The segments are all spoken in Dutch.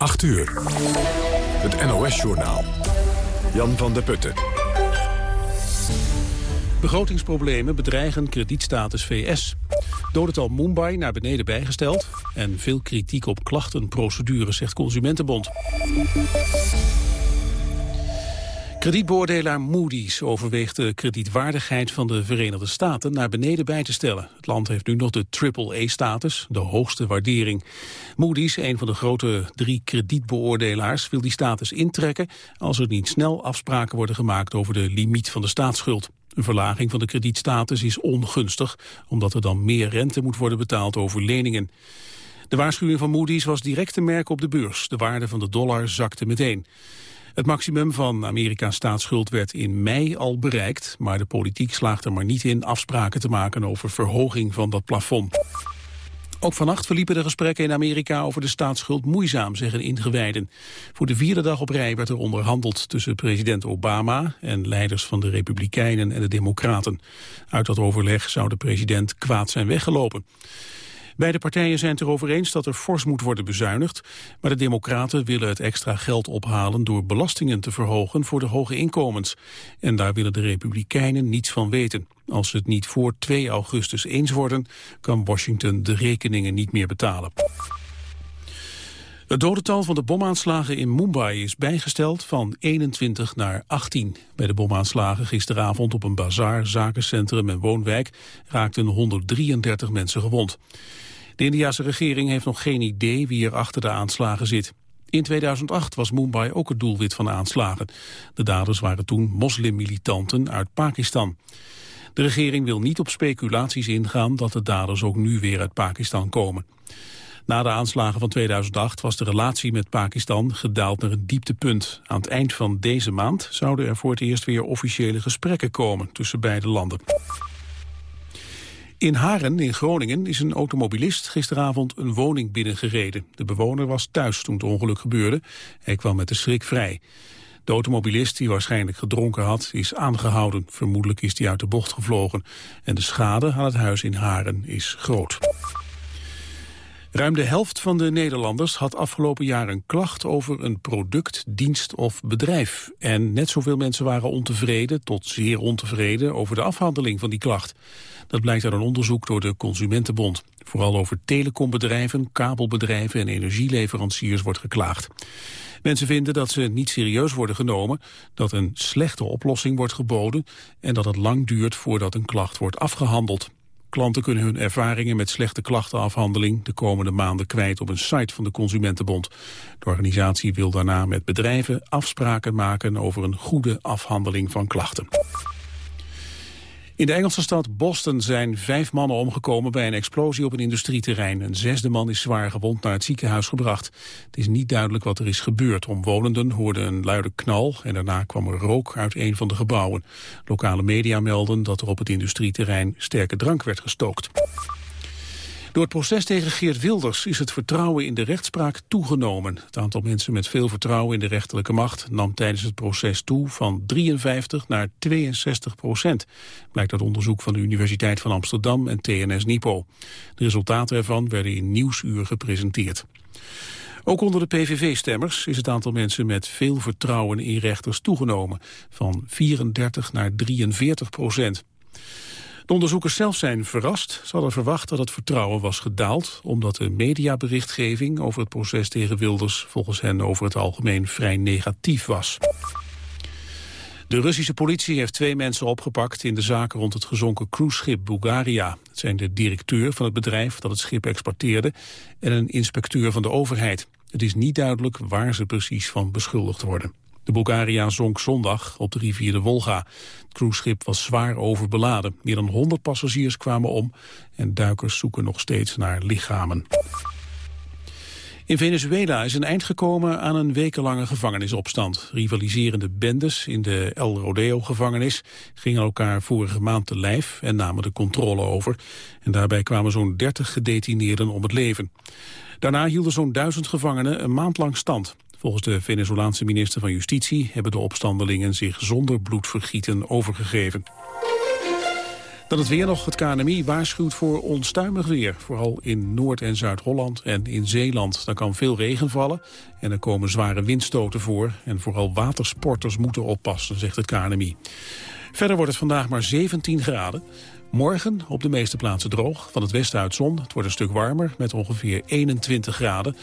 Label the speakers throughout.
Speaker 1: 8 uur. Het NOS-journaal. Jan van der Putten.
Speaker 2: Begrotingsproblemen bedreigen kredietstatus VS. Dodental Mumbai naar beneden bijgesteld. En veel kritiek op klachtenprocedures, zegt Consumentenbond. Kredietbeoordelaar Moody's overweegt de kredietwaardigheid van de Verenigde Staten naar beneden bij te stellen. Het land heeft nu nog de AAA-status, de hoogste waardering. Moody's, een van de grote drie kredietbeoordelaars, wil die status intrekken als er niet snel afspraken worden gemaakt over de limiet van de staatsschuld. Een verlaging van de kredietstatus is ongunstig, omdat er dan meer rente moet worden betaald over leningen. De waarschuwing van Moody's was direct te merken op de beurs. De waarde van de dollar zakte meteen. Het maximum van Amerika's staatsschuld werd in mei al bereikt, maar de politiek slaagt er maar niet in afspraken te maken over verhoging van dat plafond. Ook vannacht verliepen de gesprekken in Amerika over de staatsschuld moeizaam, zeggen ingewijden. Voor de vierde dag op rij werd er onderhandeld tussen president Obama en leiders van de Republikeinen en de Democraten. Uit dat overleg zou de president kwaad zijn weggelopen. Beide partijen zijn het erover eens dat er fors moet worden bezuinigd, maar de democraten willen het extra geld ophalen door belastingen te verhogen voor de hoge inkomens. En daar willen de republikeinen niets van weten. Als ze het niet voor 2 augustus eens worden, kan Washington de rekeningen niet meer betalen. Het dodental van de bomaanslagen in Mumbai is bijgesteld van 21 naar 18. Bij de bomaanslagen gisteravond op een bazaar, zakencentrum en woonwijk raakten 133 mensen gewond. De Indiase regering heeft nog geen idee wie er achter de aanslagen zit. In 2008 was Mumbai ook het doelwit van aanslagen. De daders waren toen moslimmilitanten uit Pakistan. De regering wil niet op speculaties ingaan dat de daders ook nu weer uit Pakistan komen. Na de aanslagen van 2008 was de relatie met Pakistan gedaald naar een dieptepunt. Aan het eind van deze maand zouden er voor het eerst weer officiële gesprekken komen tussen beide landen. In Haren in Groningen is een automobilist gisteravond een woning binnengereden. De bewoner was thuis toen het ongeluk gebeurde. Hij kwam met de schrik vrij. De automobilist, die waarschijnlijk gedronken had, is aangehouden. Vermoedelijk is hij uit de bocht gevlogen. En de schade aan het huis in Haren is groot. Ruim de helft van de Nederlanders had afgelopen jaar een klacht over een product, dienst of bedrijf. En net zoveel mensen waren ontevreden tot zeer ontevreden over de afhandeling van die klacht. Dat blijkt uit een onderzoek door de Consumentenbond. Vooral over telecombedrijven, kabelbedrijven en energieleveranciers wordt geklaagd. Mensen vinden dat ze niet serieus worden genomen, dat een slechte oplossing wordt geboden en dat het lang duurt voordat een klacht wordt afgehandeld. Klanten kunnen hun ervaringen met slechte klachtenafhandeling de komende maanden kwijt op een site van de Consumentenbond. De organisatie wil daarna met bedrijven afspraken maken over een goede afhandeling van klachten. In de Engelse stad Boston zijn vijf mannen omgekomen bij een explosie op een industrieterrein. Een zesde man is zwaar gewond naar het ziekenhuis gebracht. Het is niet duidelijk wat er is gebeurd. Omwonenden hoorden een luide knal en daarna kwam er rook uit een van de gebouwen. Lokale media melden dat er op het industrieterrein sterke drank werd gestookt. Door het proces tegen Geert Wilders is het vertrouwen in de rechtspraak toegenomen. Het aantal mensen met veel vertrouwen in de rechterlijke macht nam tijdens het proces toe van 53 naar 62 procent. Blijkt uit onderzoek van de Universiteit van Amsterdam en TNS Nipo. De resultaten ervan werden in Nieuwsuur gepresenteerd. Ook onder de PVV-stemmers is het aantal mensen met veel vertrouwen in rechters toegenomen, van 34 naar 43 procent. De onderzoekers zelf zijn verrast. Ze hadden verwacht dat het vertrouwen was gedaald... omdat de mediaberichtgeving over het proces tegen Wilders... volgens hen over het algemeen vrij negatief was. De Russische politie heeft twee mensen opgepakt in de zaak rond het gezonken cruiseschip Bulgaria. Het zijn de directeur van het bedrijf dat het schip exporteerde en een inspecteur van de overheid. Het is niet duidelijk waar ze precies van beschuldigd worden. De Bulgaria zonk zondag op de rivier de Wolga. Het cruiseschip was zwaar overbeladen. Meer dan 100 passagiers kwamen om en duikers zoeken nog steeds naar lichamen. In Venezuela is een eind gekomen aan een wekenlange gevangenisopstand. Rivaliserende bendes in de El Rodeo-gevangenis gingen elkaar vorige maand te lijf en namen de controle over. En daarbij kwamen zo'n 30 gedetineerden om het leven. Daarna hielden zo'n duizend gevangenen een maand lang stand. Volgens de Venezolaanse minister van Justitie hebben de opstandelingen zich zonder bloedvergieten overgegeven. Dan het weer nog. Het KNMI waarschuwt voor onstuimig weer. Vooral in Noord- en Zuid-Holland en in Zeeland. Daar kan veel regen vallen en er komen zware windstoten voor. En vooral watersporters moeten oppassen, zegt het KNMI. Verder wordt het vandaag maar 17 graden. Morgen op de meeste plaatsen droog. Van het westen uit zon. Het wordt een stuk warmer met ongeveer 21 graden.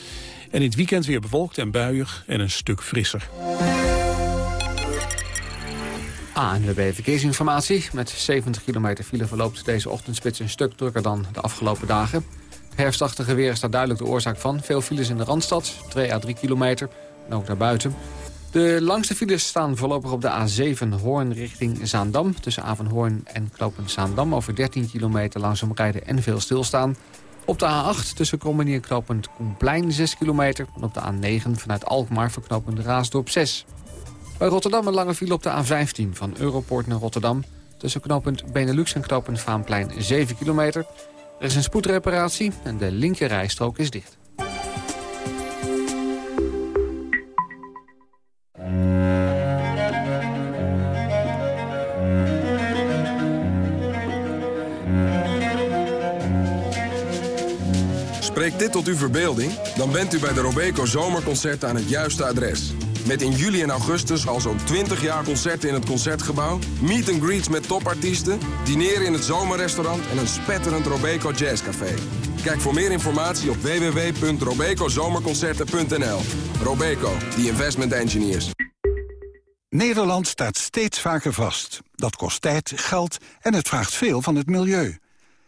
Speaker 2: En in het weekend weer bewolkt en buiig en een stuk frisser.
Speaker 3: ANWB Verkeersinformatie. Met 70 kilometer file verloopt deze ochtendspits een stuk drukker dan de afgelopen dagen. Herfstachtige weer is daar duidelijk de oorzaak van. Veel files in de Randstad, 2 à 3 kilometer. En ook daarbuiten. De langste files staan voorlopig op de A7 Hoorn richting Zaandam. Tussen Avenhoorn en Knopen Zaandam over 13 kilometer langzaam rijden en veel stilstaan. Op de A8 tussen Krommenie en Knopend Koenplein 6 kilometer. En op de A9 vanuit Alkmaar verknopend Raasdorp 6. Bij Rotterdam een lange file op de A15 van Europoort naar Rotterdam. Tussen knooppunt Benelux en knooppunt Vaanplein 7 kilometer. Er is een spoedreparatie en de linkerrijstrook is dicht.
Speaker 4: Spreekt dit tot uw verbeelding? Dan bent u bij de Robeco Zomerconcerten aan het juiste adres. Met in juli en augustus al zo'n 20 jaar concerten in het Concertgebouw... meet and greets met topartiesten, dineren in het zomerrestaurant... en een spetterend Robeco Jazzcafé. Kijk voor meer informatie op www.robecozomerconcerten.nl. Robeco, the investment engineers.
Speaker 5: Nederland staat steeds vaker vast. Dat kost tijd, geld en het vraagt veel van het milieu.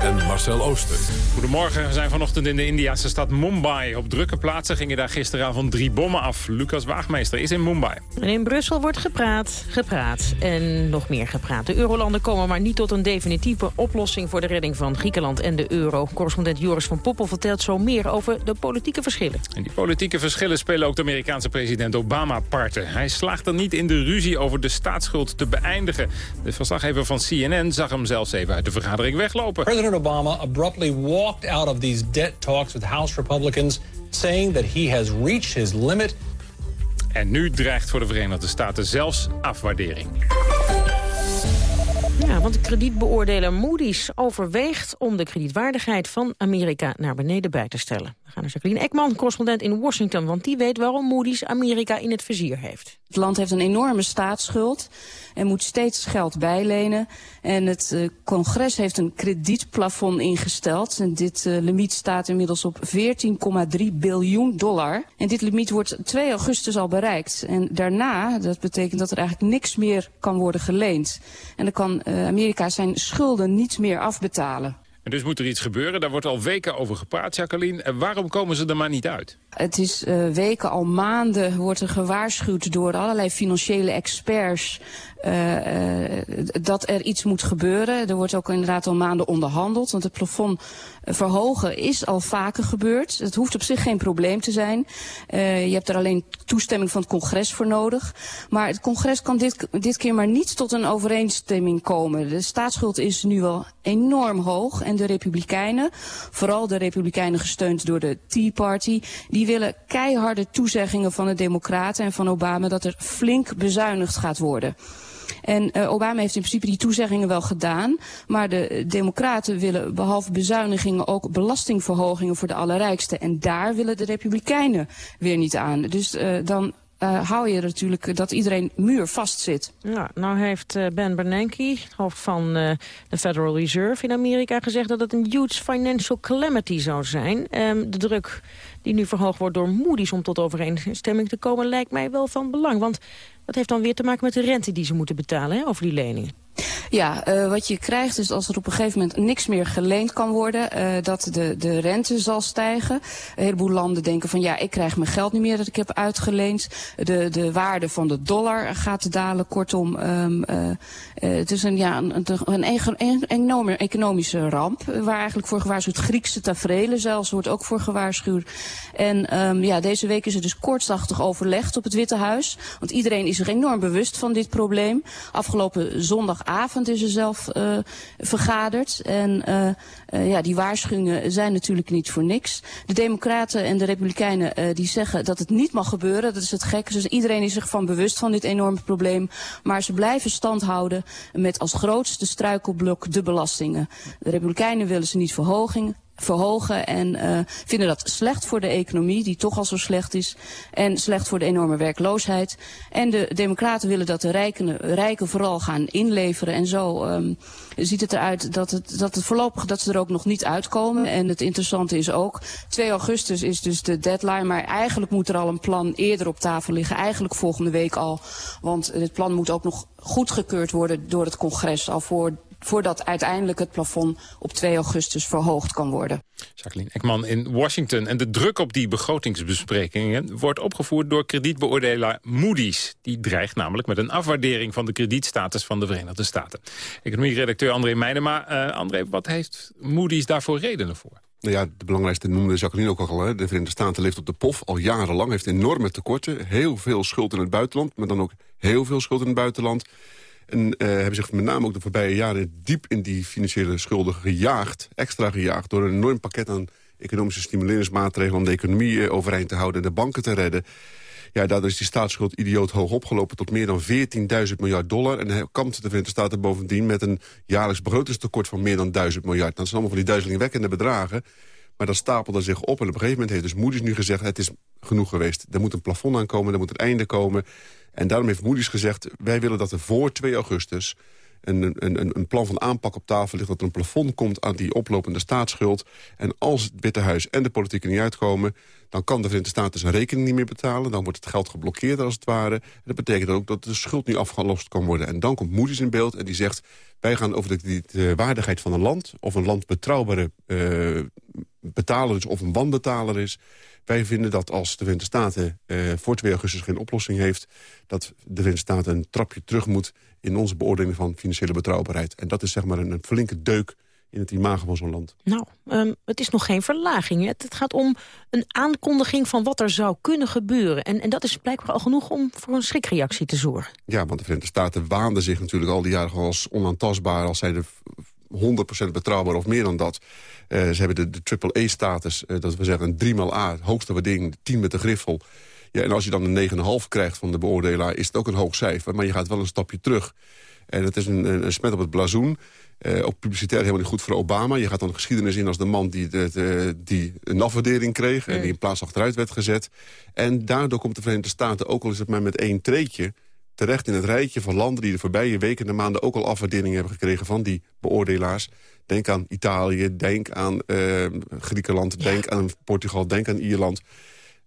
Speaker 6: en Marcel Ooster.
Speaker 7: Goedemorgen, we zijn vanochtend in de Indiase stad Mumbai. Op drukke plaatsen gingen daar gisteravond drie bommen af. Lucas Waagmeester is in Mumbai.
Speaker 8: En in Brussel wordt gepraat, gepraat en nog meer gepraat. De eurolanden komen maar niet tot een definitieve oplossing... voor de redding van Griekenland en de euro. Correspondent Joris van Poppel vertelt zo meer over de politieke verschillen.
Speaker 7: En die politieke verschillen spelen ook de Amerikaanse president Obama parten. Hij slaagt er niet in de ruzie over de staatsschuld te beëindigen. De verslaggever van CNN zag hem zelfs even uit de vergadering weglopen.
Speaker 9: President Obama abruptly walked out of these debt talks with House Republicans, saying that he has reached his limit.
Speaker 7: En nu dreigt voor de Verenigde Staten zelfs afwaardering.
Speaker 8: Ja, want de kredietbeoordeler Moody's overweegt om de kredietwaardigheid van Amerika naar beneden bij te stellen. We gaan naar Jacqueline Ekman, correspondent in Washington, want die weet waarom Moody's Amerika in het vizier heeft.
Speaker 10: Het land heeft een enorme staatsschuld en moet steeds geld bijlenen. En het uh, congres heeft een kredietplafond ingesteld. En dit uh, limiet staat inmiddels op 14,3 biljoen dollar. En dit limiet wordt 2 augustus al bereikt. En daarna, dat betekent dat er eigenlijk niks meer kan worden geleend. En dan kan uh, Amerika zijn schulden niet meer afbetalen.
Speaker 7: En dus moet er iets gebeuren. Daar wordt al weken over gepraat, Jacqueline. En waarom komen ze er maar niet uit?
Speaker 10: Het is uh, weken, al maanden wordt er gewaarschuwd door allerlei financiële experts uh, uh, dat er iets moet gebeuren. Er wordt ook inderdaad al maanden onderhandeld, want het plafond verhogen is al vaker gebeurd. Het hoeft op zich geen probleem te zijn. Uh, je hebt er alleen toestemming van het congres voor nodig. Maar het congres kan dit, dit keer maar niet tot een overeenstemming komen. De staatsschuld is nu wel enorm hoog en de republikeinen, vooral de republikeinen gesteund door de Tea Party, die willen keiharde toezeggingen van de democraten en van Obama dat er flink bezuinigd gaat worden. En uh, Obama heeft in principe die toezeggingen wel gedaan. Maar de democraten willen behalve bezuinigingen ook belastingverhogingen voor de allerrijksten. En daar willen de republikeinen weer niet aan. Dus uh, dan uh, hou je natuurlijk dat iedereen muurvast zit.
Speaker 8: Ja, nou heeft Ben Bernanke, hoofd van de Federal Reserve in Amerika, gezegd dat het een huge financial calamity zou zijn. Um, de druk die nu verhoogd wordt door Moody's om tot overeenstemming te komen, lijkt mij wel van belang. Want dat heeft dan weer te maken met de rente die ze moeten betalen hè, over die leningen.
Speaker 10: Ja, uh, wat je krijgt is als er op een gegeven moment niks meer geleend kan worden, uh, dat de, de rente zal stijgen. Een heleboel landen denken van ja, ik krijg mijn geld niet meer dat ik heb uitgeleend. De, de waarde van de dollar gaat dalen. Kortom, um, uh, het is een, ja, een, een, een enorme economische ramp waar eigenlijk voor gewaarschuwd. Griekse tafereelen zelfs wordt ook voor gewaarschuwd. En um, ja, deze week is er dus kortstachtig overlegd op het Witte Huis. Want iedereen is zich enorm bewust van dit probleem. Afgelopen zondagavond is er zelf uh, vergaderd. En uh, ja, die waarschuwingen zijn natuurlijk niet voor niks. De democraten en de republikeinen die zeggen dat het niet mag gebeuren. Dat is het gekke. Dus iedereen is zich van bewust van dit enorme probleem. Maar ze blijven stand houden met als grootste struikelblok de belastingen. De republikeinen willen ze niet verhoging verhogen en uh, vinden dat slecht voor de economie, die toch al zo slecht is, en slecht voor de enorme werkloosheid. En de democraten willen dat de rijken, rijken vooral gaan inleveren en zo um, ziet het eruit dat het, dat het voorlopig dat ze er ook nog niet uitkomen. En het interessante is ook, 2 augustus is dus de deadline, maar eigenlijk moet er al een plan eerder op tafel liggen, eigenlijk volgende week al, want het plan moet ook nog goedgekeurd worden door het congres al voor voordat uiteindelijk het plafond op 2 augustus verhoogd kan worden.
Speaker 7: Jacqueline Ekman in Washington. En de druk op die begrotingsbesprekingen wordt opgevoerd door kredietbeoordelaar Moody's. Die dreigt namelijk met een afwaardering van de kredietstatus van de Verenigde Staten. Economie-redacteur André Meijnema. Uh, André, wat heeft Moody's daarvoor redenen voor?
Speaker 11: Nou ja, de belangrijkste noemde Jacqueline ook al. Hè. De Verenigde Staten leeft op de pof al jarenlang. Heeft enorme tekorten. Heel veel schuld in het buitenland. Maar dan ook heel veel schuld in het buitenland. En uh, hebben zich met name ook de voorbije jaren diep in die financiële schulden gejaagd. Extra gejaagd door een enorm pakket aan economische stimuleringsmaatregelen... om de economie uh, overeind te houden en de banken te redden. Ja, daardoor is die staatsschuld idioot hoog opgelopen tot meer dan 14.000 miljard dollar. En hij kampt de Verenigde Staten bovendien met een jaarlijks begrotingstekort van meer dan 1000 miljard. Dat zijn allemaal van die duizelingwekkende bedragen. Maar dat stapelde zich op en op een gegeven moment heeft dus Moody's nu gezegd... het is genoeg geweest. Er moet een plafond aankomen, er moet een einde komen. En daarom heeft Moody's gezegd... wij willen dat er voor 2 augustus een, een, een plan van aanpak op tafel ligt... dat er een plafond komt aan die oplopende staatsschuld. En als het Witte en de politiek er niet uitkomen... dan kan de Verenigde Staten zijn rekening niet meer betalen. Dan wordt het geld geblokkeerd als het ware. En dat betekent ook dat de schuld niet afgelost kan worden. En dan komt Moody's in beeld en die zegt... wij gaan over de, waardigheid van een land... of een land betrouwbare uh, betaler is of een wanbetaler is... Wij vinden dat als de Verenigde Staten uh, voor 2 augustus geen oplossing heeft... dat de Verenigde Staten een trapje terug moet in onze beoordeling van financiële betrouwbaarheid. En dat is zeg maar een, een flinke deuk in het imago van zo'n land.
Speaker 8: Nou, um, het is nog geen verlaging. Het, het, gaat om een aankondiging van wat er zou kunnen gebeuren. En, en dat is blijkbaar al genoeg om voor een schrikreactie te zorgen.
Speaker 11: Ja, want de Verenigde Staten waanden zich natuurlijk al die jaren als onaantastbaar... als zij de 100% betrouwbaar of meer dan dat. Uh, ze hebben de, de triple-E-status, uh, dat we zeggen een 3 A, hoogste waardering, 10 met de griffel. Ja, en als je dan een 9,5 krijgt van de beoordelaar, is het ook een hoog cijfer. Maar je gaat wel een stapje terug. En het is een, een smet op het blazoen. Uh, ook publicitair helemaal niet goed voor Obama. Je gaat dan de geschiedenis in als de man die, de, de, die een afwaardering kreeg... en die in plaats achteruit werd gezet. En daardoor komt de Verenigde Staten, ook al is het maar met één treetje terecht in het rijtje van landen... die de voorbije weken en maanden ook al afwaarderingen hebben gekregen... van die beoordelaars. Denk aan Italië, denk aan uh, Griekenland, denk aan Portugal, denk aan Ierland.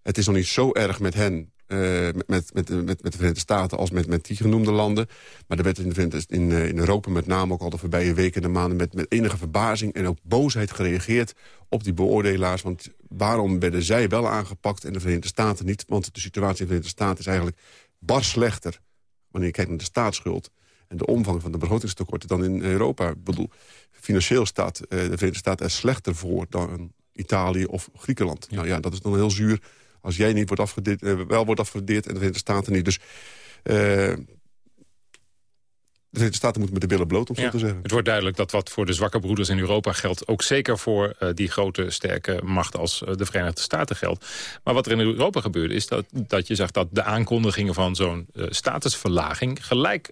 Speaker 11: Het is nog niet zo erg met hen, uh, met, met, met, met, de Verenigde Staten... als met, met die genoemde landen. Maar er werd in, in, in Europa met name ook al de voorbije weken en maanden... Met, met enige verbazing en ook boosheid gereageerd op die beoordelaars. Want waarom werden zij wel aangepakt en de Verenigde Staten niet? Want de situatie in de Verenigde Staten is eigenlijk bar slechter... wanneer je kijkt naar de staatsschuld en de omvang van de begrotingstekorten dan in Europa. Ik bedoel, financieel staat de Verenigde Staten er slechter voor dan Italië of Griekenland. Nou ja, dat is dan heel zuur als jij niet wordt afgedeerd, wel wordt afgedeerd en de Verenigde Staten niet. Dus de Verenigde Staten moeten met de billen bloot, om zo te zeggen.
Speaker 7: Het wordt duidelijk dat wat voor de zwakke broeders in Europa geldt... ook zeker voor uh, die grote, sterke macht als uh, de Verenigde Staten geldt. Maar wat er in Europa gebeurde is dat, dat je zag dat de aankondigingen van zo'n uh, statusverlaging... gelijk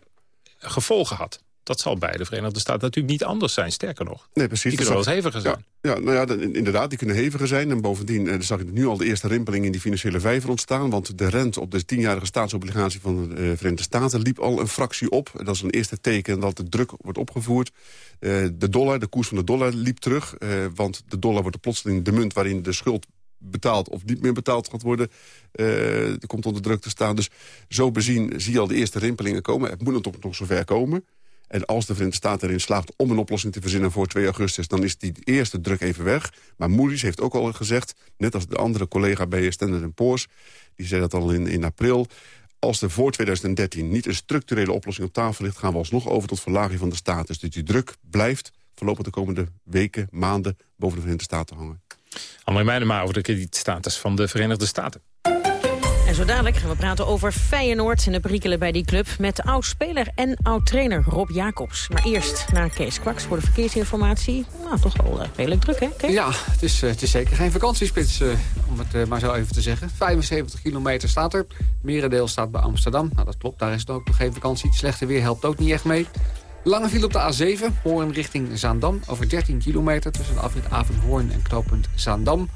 Speaker 7: gevolgen had dat zal bij de Verenigde Staten natuurlijk niet anders zijn. Sterker nog,
Speaker 11: nee, precies,
Speaker 7: die kunnen wel eens heviger zijn.
Speaker 11: Ja, ja, nou ja, inderdaad, die kunnen heviger zijn. En bovendien eh, zag ik nu al de eerste rimpeling in die financiële vijver ontstaan. Want de rente op de tienjarige staatsobligatie van de uh, Verenigde Staten liep al een fractie op. Dat is een eerste teken dat de druk wordt opgevoerd. Uh, de dollar, de koers van de dollar liep terug. Uh, want de dollar wordt plotseling de munt waarin de schuld betaald of niet meer betaald gaat worden. Uh, komt onder druk te staan. Dus zo bezien zie je al de eerste rimpelingen komen. Het moet nog, nog zover komen. En als de Verenigde Staten erin slaagt om een oplossing te verzinnen voor 2 augustus... dan is die eerste druk even weg. Maar Moody's heeft ook al gezegd, net als de andere collega bij Standard Poor's... die zei dat al in, in april... als er voor 2013 niet een structurele oplossing op tafel ligt... gaan we alsnog over tot verlaging van de status. Dus die druk blijft voorlopig de komende weken, maanden... boven de Verenigde Staten hangen.
Speaker 7: André Meijnema over de kredietstatus van de Verenigde Staten.
Speaker 8: Zo gaan we praten over Feyenoord en de perikelen bij die club... met oud-speler en oud-trainer Rob Jacobs. Maar eerst naar Kees Kwaks voor de verkeersinformatie. Nou, toch wel uh, redelijk druk, hè, Kees?
Speaker 12: Ja, het is, uh, het is zeker geen vakantiespits, uh, om het maar zo even te zeggen. 75 kilometer staat er. Merendeel staat bij Amsterdam. Nou, dat klopt, daar is het ook nog geen vakantie. Slechte weer helpt ook niet echt mee. Lange file op de A7, Hoorn richting Zaandam. Over 13 kilometer tussen de afrit Avenhoorn en knooppunt Zaandam...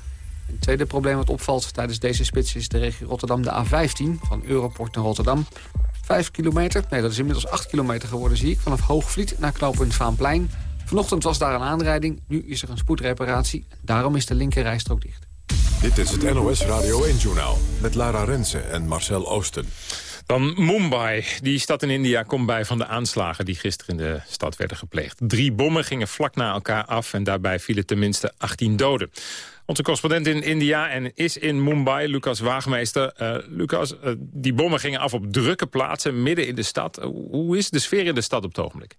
Speaker 12: Het tweede probleem wat opvalt tijdens deze spits is de regio Rotterdam, de A15... van Europort naar Rotterdam. Vijf kilometer, nee dat is inmiddels acht kilometer geworden zie ik... vanaf Hoogvliet naar knooppunt Vaanplein. Vanochtend was daar een aanrijding, nu is er een spoedreparatie. Daarom is de linkerrijstrook dicht.
Speaker 1: Dit is het NOS Radio 1-journaal met Lara Rensen en Marcel Oosten.
Speaker 7: Dan Mumbai. Die stad in India komt bij van de aanslagen die gisteren in de stad werden gepleegd. Drie bommen gingen vlak na elkaar af en daarbij vielen tenminste 18 doden. Onze correspondent in India en is in Mumbai, Lucas Waagmeester. Uh, Lucas, uh, die bommen gingen af op drukke plaatsen midden in de stad. Uh, hoe is de sfeer in de stad op het ogenblik?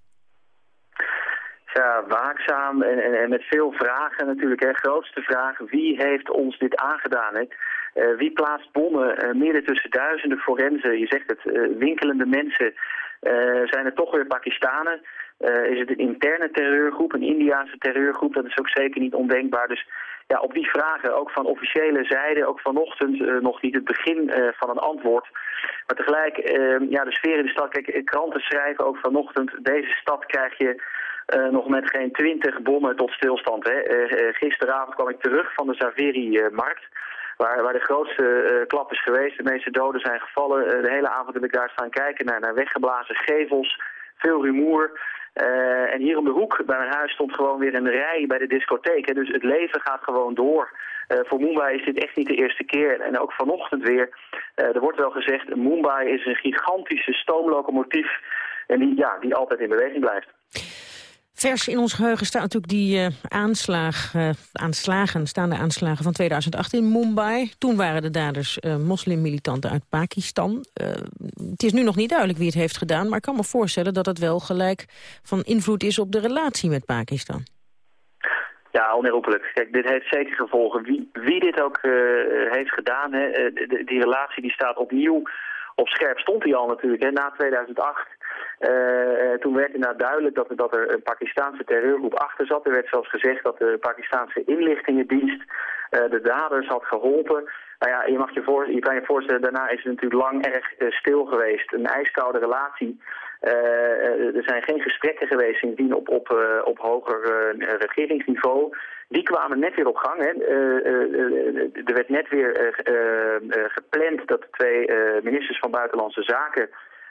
Speaker 13: Ja, waakzaam en, en, met veel vragen natuurlijk. Hè. Grootste vraag, wie heeft ons dit aangedaan? Wie plaatst bommen midden tussen duizenden forensen? Je zegt het, winkelende mensen. zijn er toch weer Pakistanen? is het een interne terreurgroep, een Indiaanse terreurgroep? Dat is ook zeker niet ondenkbaar. Dus ja, op die vragen, ook van officiële zijde, ook vanochtend uh, nog niet het begin uh, van een antwoord. Maar tegelijk, uh, ja, de sfeer in de stad, kijk, kranten schrijven ook vanochtend, deze stad krijg je nog met geen twintig bommen tot stilstand. Hè. gisteravond kwam ik terug van de Zaveri-markt. Waar, waar, de grootste klap is geweest. De meeste doden zijn gevallen. De hele avond heb ik daar staan kijken naar, naar weggeblazen gevels. Veel rumoer. Uh, en hier om de hoek bij mijn huis stond gewoon weer een rij bij de discotheek. Dus het leven gaat gewoon door. Uh, voor Mumbai is dit echt niet de eerste keer. En ook vanochtend weer. Uh, er wordt wel gezegd, Mumbai is een gigantische stoomlocomotief. En die, ja, die altijd in beweging blijft.
Speaker 8: Vers in ons geheugen staat natuurlijk die uh, aanslag, uh, aanslagen, staande aanslagen van 2008 in Mumbai. Toen waren de daders uh, moslimmilitanten uit Pakistan. het is nu nog niet duidelijk wie het heeft gedaan, maar ik kan me voorstellen dat het wel gelijk van invloed is op de relatie met Pakistan.
Speaker 13: Ja, onherroepelijk. Kijk, dit heeft zeker gevolgen. Wie, wie dit ook heeft gedaan, hè, die relatie die staat opnieuw op scherp. Stond hij al natuurlijk, hè, na 2008. Uh, toen werd inderdaad duidelijk dat, er een Pakistaanse terreurgroep achter zat. Er werd zelfs gezegd dat de Pakistaanse inlichtingendienst uh, de daders had geholpen. Nou ja, je, mag je, voor, je kan je voorstellen, daarna is het natuurlijk lang erg stil geweest. Een ijskoude relatie. er zijn geen gesprekken geweest sindsdien op, op, op hoger regeringsniveau. Die kwamen net weer op gang. Hè. er werd net weer gepland dat de twee ministers van Buitenlandse Zaken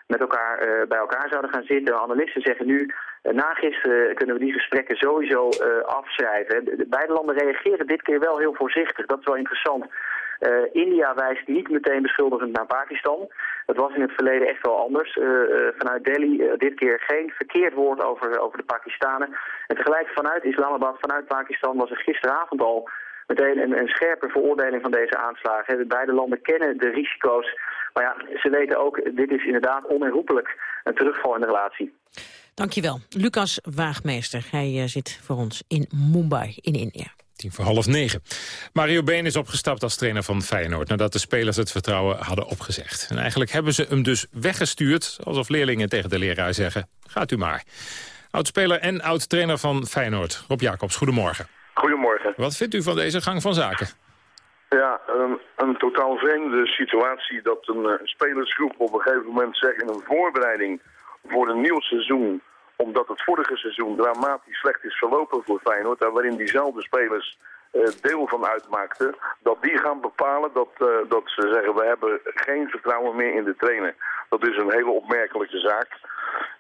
Speaker 13: met elkaar uh, bij elkaar zouden gaan zitten. Analisten zeggen nu, uh, na gisteren kunnen we die gesprekken sowieso uh, afschrijven. De, beide landen reageren dit keer wel heel voorzichtig. Dat is wel interessant. India wijst niet meteen beschuldigend naar Pakistan. Dat was in het verleden echt wel anders. vanuit Delhi dit keer geen verkeerd woord over, over de Pakistanen. En tegelijk vanuit Islamabad, vanuit Pakistan was er gisteravond al meteen een, een scherpe veroordeling van deze aanslagen. Beide landen kennen de risico's. Maar ja, ze weten ook, dit is inderdaad onherroepelijk een terugval in de relatie.
Speaker 8: Dankjewel. Lucas Waagmeester. Hij uh, zit voor ons in Mumbai in India.
Speaker 7: Tien voor half negen. Mario Been is opgestapt als trainer van Feyenoord... nadat de spelers het vertrouwen hadden opgezegd. En eigenlijk hebben ze hem dus weggestuurd... alsof leerlingen tegen de leraar zeggen, gaat u maar. Oud-speler en oud-trainer van Feyenoord, Rob Jacobs, goedemorgen.
Speaker 14: Goedemorgen.
Speaker 7: Wat vindt u van deze gang van zaken?
Speaker 14: Ja, een, een totaal vreemde situatie dat een, een spelersgroep op een gegeven moment zegt... in een voorbereiding voor een nieuw seizoen omdat het vorige seizoen dramatisch slecht is verlopen voor Feyenoord... en waarin diezelfde spelers uh, deel van uitmaakten... dat die gaan bepalen dat, uh, dat ze zeggen... we hebben geen vertrouwen meer in de trainer. Dat is een hele opmerkelijke zaak.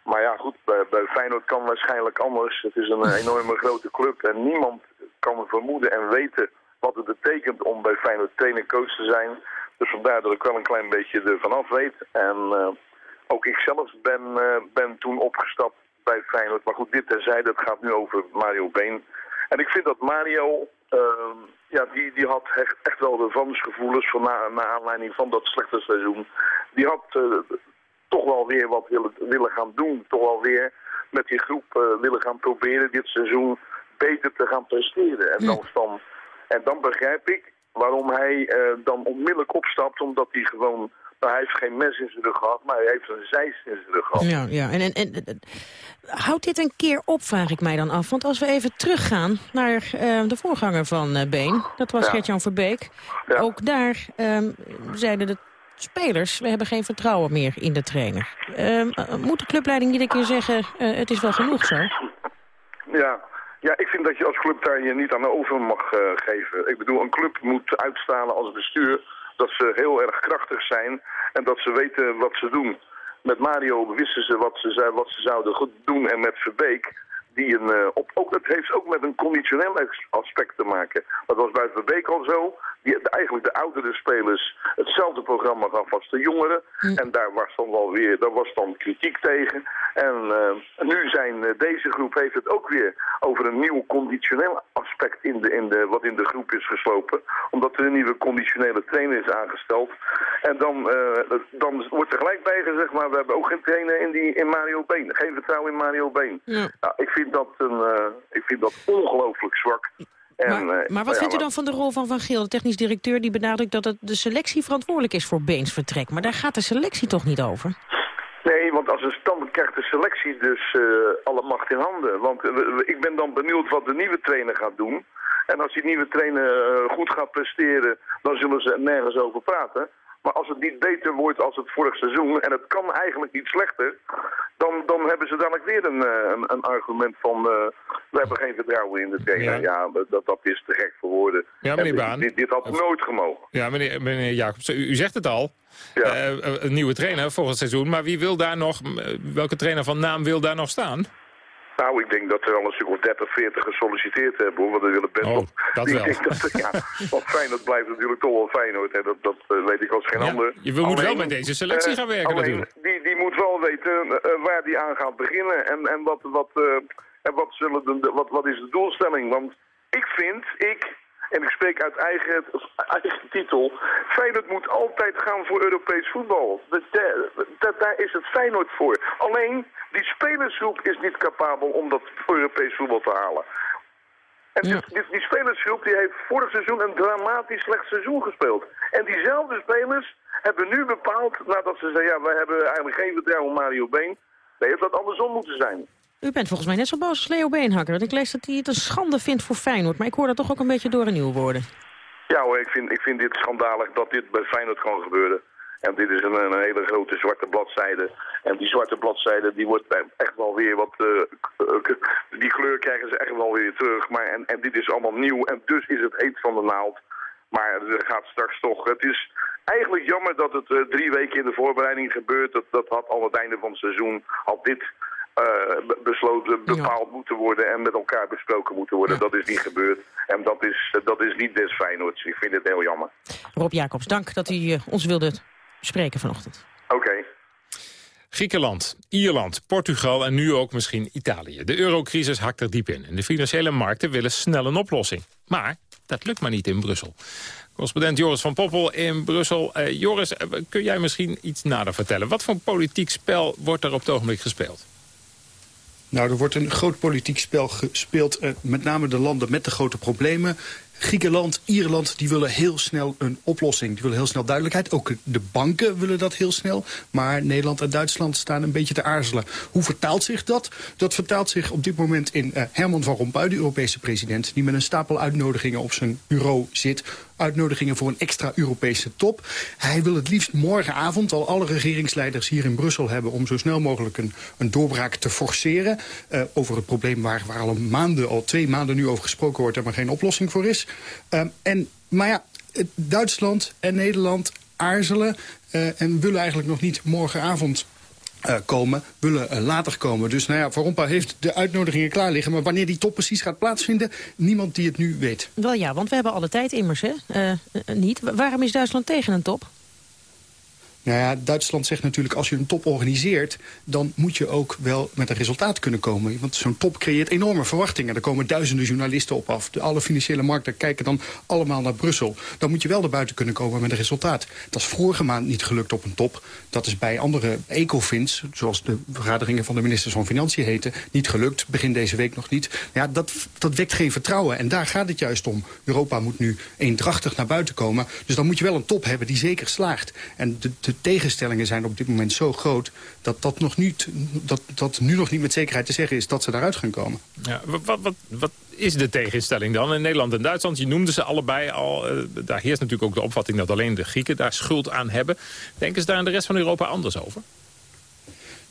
Speaker 14: Maar ja, goed, bij, bij Feyenoord kan waarschijnlijk anders. Het is een enorme grote club en niemand kan vermoeden en weten... wat het betekent om bij Feyenoord trainer-coach te zijn. Dus vandaar dat ik wel een klein beetje ervan af weet. En uh, ook ik zelf ben, ben toen opgestapt bij Feyenoord. Maar goed, dit terzijde, het gaat nu over Mario Been. En ik vind dat Mario, uh, ja, die, die had echt, wel revanchegevoelens van na, na aanleiding van dat slechte seizoen. Die had uh, toch wel weer wat willen, willen gaan doen. Toch wel weer met die groep willen gaan proberen dit seizoen beter te gaan presteren. En dan, dan, en dan begrijp ik waarom hij dan onmiddellijk opstapt, omdat hij gewoon nou, hij heeft geen mes in zijn rug gehad, maar hij heeft een zeist in zijn rug gehad.
Speaker 8: Ja, ja. En, en, en, houdt dit een keer op, vraag ik mij dan af. Want als we even teruggaan naar uh, de voorganger van uh, Been, dat was ja. Gert-Jan Verbeek. Ja. Ook daar um, zeiden de spelers, we hebben geen vertrouwen meer in de trainer. Uh, moet de clubleiding niet een keer zeggen, het is wel genoeg zo?
Speaker 14: Ja, ja, ik vind dat je als club daar je niet aan over mag uh, geven. Ik bedoel, een club moet uitstralen als bestuur dat ze heel erg krachtig zijn en dat ze weten wat ze doen. Met Mario wisten ze wat ze, wat ze zouden goed doen en met Verbeek die een, uh, op, ook, dat heeft ook met een conditioneel aspect te maken. Dat was bij Verbeek al zo. Die, eigenlijk de oudere spelers hetzelfde programma gaf als de jongeren. Hm. En daar was dan wel weer, daar was dan kritiek tegen. En uh, nu zijn uh, deze groep heeft het ook weer over een nieuw conditioneel aspect in de, in de, wat in de groep is geslopen. Omdat er een nieuwe conditionele trainer is aangesteld. En dan, dan wordt er gelijk bij gezegd, maar we hebben ook geen trainer in, die, in Mario Been. Geen vertrouwen in Mario Been. Ja. Nou, ik vind dat, een, ik vind dat ongelooflijk zwak.
Speaker 8: En, maar, maar wat ja, vindt u dan van de rol van Van Geel, de technisch directeur... die benadrukt dat het de selectie verantwoordelijk is voor Beens vertrek? Maar daar gaat de selectie toch niet over?
Speaker 14: Nee, want als een stand krijgt de selectie dus uh, alle macht in handen. Want uh, ik ben dan benieuwd wat de nieuwe trainer gaat doen. En als die nieuwe trainer uh, goed gaat presteren, dan zullen ze nergens over praten. Maar als het niet beter wordt als het vorig seizoen, en het kan eigenlijk niet slechter, dan, dan hebben ze dadelijk weer een, een, een argument van uh, we hebben geen vertrouwen in de trainer. Ja, ja dat, dat is te gek voor woorden.
Speaker 7: Ja, meneer Baan.
Speaker 14: Dit, dit had nooit gemogen.
Speaker 7: Ja, meneer, meneer Jacobs, u, u zegt het al. Ja. Uh, een nieuwe trainer volgend seizoen. Maar wie wil daar nog, welke trainer van naam wil daar nog staan?
Speaker 14: Nou, ik denk dat er al een stuk of 30, 40 gesolliciteerd hebben, hoor. Want er willen best
Speaker 7: oh, dat
Speaker 14: ik
Speaker 7: wel.
Speaker 14: Denk dat, ja, want Feyenoord blijft natuurlijk toch wel Feyenoord. Hè. Dat, dat weet ik als geen
Speaker 7: ja,
Speaker 14: ander.
Speaker 7: Je moet alleen, wel met deze selectie uh, gaan werken
Speaker 14: alleen,
Speaker 7: natuurlijk.
Speaker 14: Die, die moet wel weten uh, waar die aan gaat beginnen. En, en, wat, wat, en wat, zullen de, wat, wat is de doelstelling? Want ik vind, ik, en ik spreek uit eigen, eigen titel, Feyenoord moet altijd gaan voor Europees voetbal. Daar is het Feyenoord voor. Alleen, die spelersgroep is niet capabel om dat Europees voetbal te halen. En ja. die, die, spelersgroep die heeft vorig seizoen een dramatisch slecht seizoen gespeeld. En diezelfde spelers hebben nu bepaald, nadat ze zeiden, ja, wij hebben eigenlijk geen vertrouwen in Mario Been. Nee, heeft dat andersom moeten zijn.
Speaker 8: U bent volgens mij net zo boos als Leo Beenhakker. Want ik lees dat hij het een schande vindt voor Feyenoord. Maar ik hoor dat toch ook een beetje door een nieuw worden.
Speaker 14: Ja hoor, ik vind, ik vind dit schandalig dat dit bij Feyenoord kan gebeuren. En dit is een, een, hele grote zwarte bladzijde. En die zwarte bladzijde die wordt echt wel weer wat... Uh, die kleur krijgen ze echt wel weer terug. Maar, en, dit is allemaal nieuw en dus is het heet van de naald. Maar er gaat straks toch... Het is eigenlijk jammer dat het uh, drie weken in de voorbereiding gebeurt. Dat, dat had al het einde van het seizoen... had dit uh, besloten, bepaald ja. moeten worden en met elkaar besproken moeten worden. Ja. Dat is niet gebeurd. En dat is, dat is niet des Feyenoords. Ik vind het heel jammer.
Speaker 8: Rob Jacobs, dank dat u uh, ons wilde spreken vanochtend.
Speaker 14: Oké. Okay.
Speaker 7: Griekenland, Ierland, Portugal en nu ook misschien Italië. De eurocrisis hakt er diep in en de financiële markten willen snel een oplossing. Maar Dat lukt maar niet in Brussel. Correspondent Joris van Poppel in Brussel. Uh, Joris, kun jij misschien iets nader vertellen? Wat voor politiek spel wordt er op het ogenblik gespeeld?
Speaker 15: Nou, er wordt een groot politiek spel gespeeld. Uh, met name de landen met de grote problemen. Griekenland, Ierland, die willen heel snel een oplossing. Die willen heel snel duidelijkheid. Ook de banken willen dat heel snel. Maar Nederland en Duitsland staan een beetje te aarzelen. Hoe vertaalt zich dat? Dat vertaalt zich op dit moment in uh, Herman van Rompuy, de Europese president... die met een stapel uitnodigingen op zijn bureau zit uitnodigingen voor een extra Europese top. Hij wil het liefst morgenavond al alle regeringsleiders hier in Brussel hebben... om zo snel mogelijk een, een doorbraak te forceren. Uh, over het probleem waar, waar al, maanden, al twee maanden nu over gesproken wordt... en maar geen oplossing voor is. Uh, en, maar ja, Duitsland en Nederland aarzelen... Uh, en willen eigenlijk nog niet morgenavond uh, komen, willen uh, later komen. Dus nou ja, Van Rompuy heeft de uitnodigingen klaar liggen. Maar wanneer die top precies gaat plaatsvinden, niemand die het nu weet.
Speaker 8: Wel ja, want we hebben alle tijd immers, hè? Uh, niet. Waarom is Duitsland tegen een top?
Speaker 15: Nou ja, Duitsland zegt natuurlijk als je een top organiseert... dan moet je ook wel met een resultaat kunnen komen. Want zo'n top creëert enorme verwachtingen. Er komen duizenden journalisten op af. De, alle financiële markten kijken dan allemaal naar Brussel. Dan moet je wel naar buiten kunnen komen met een resultaat. Dat is vorige maand niet gelukt op een top. Dat is bij andere ecofins, zoals de vergaderingen van de ministers van Financiën heten... niet gelukt, begin deze week nog niet. Ja, dat, dat wekt geen vertrouwen. En daar gaat het juist om. Europa moet nu eendrachtig naar buiten komen. Dus dan moet je wel een top hebben die zeker slaagt. En de, de de tegenstellingen zijn op dit moment zo groot... dat, dat, nog niet, dat, dat nu nog niet met zekerheid te zeggen is dat ze daaruit gaan komen.
Speaker 7: Ja, wat, wat, wat is de tegenstelling dan? In Nederland en Duitsland, je noemde ze allebei al... Uh, daar heerst natuurlijk ook de opvatting dat alleen de Grieken daar schuld aan hebben. Denken ze daar in de rest van Europa anders over?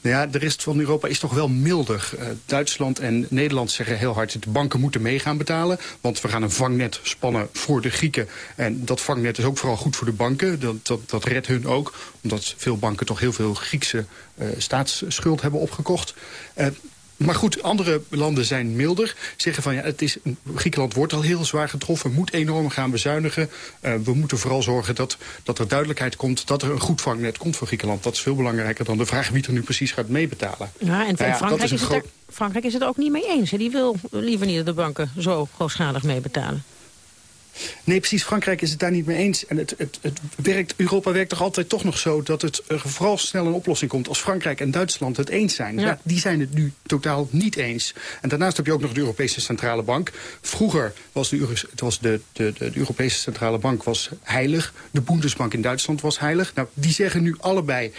Speaker 15: Nou ja, de rest van Europa is toch wel milder. Uh, Duitsland en Nederland zeggen heel hard... de banken moeten mee gaan betalen. Want we gaan een vangnet spannen voor de Grieken. En dat vangnet is ook vooral goed voor de banken. Dat, dat, dat redt hun ook. Omdat veel banken toch heel veel Griekse uh, staatsschuld hebben opgekocht. Uh, maar goed, andere landen zijn milder. Zeggen van ja, het is, Griekenland wordt al heel zwaar getroffen. Moet enorm gaan bezuinigen. Uh, we moeten vooral zorgen dat, dat er duidelijkheid komt. Dat er een goed vangnet komt voor Griekenland. Dat is veel belangrijker dan de vraag wie er nu precies gaat meebetalen.
Speaker 8: Ja, en nou ja, Frankrijk, is, is het er, Frankrijk is het ook niet mee eens. Die wil liever niet dat de banken zo grootschalig meebetalen.
Speaker 15: Nee, precies. Frankrijk is het daar niet mee eens. En het, het, het werkt, Europa werkt toch altijd toch nog zo... dat het er vooral snel een oplossing komt als Frankrijk en Duitsland het eens zijn. Ja. ja. die zijn het nu totaal niet eens. En daarnaast heb je ook nog de Europese Centrale Bank. Vroeger was de, het was de, de, de, de Europese Centrale Bank was heilig. De Bundesbank in Duitsland was heilig. Nou, die zeggen nu allebei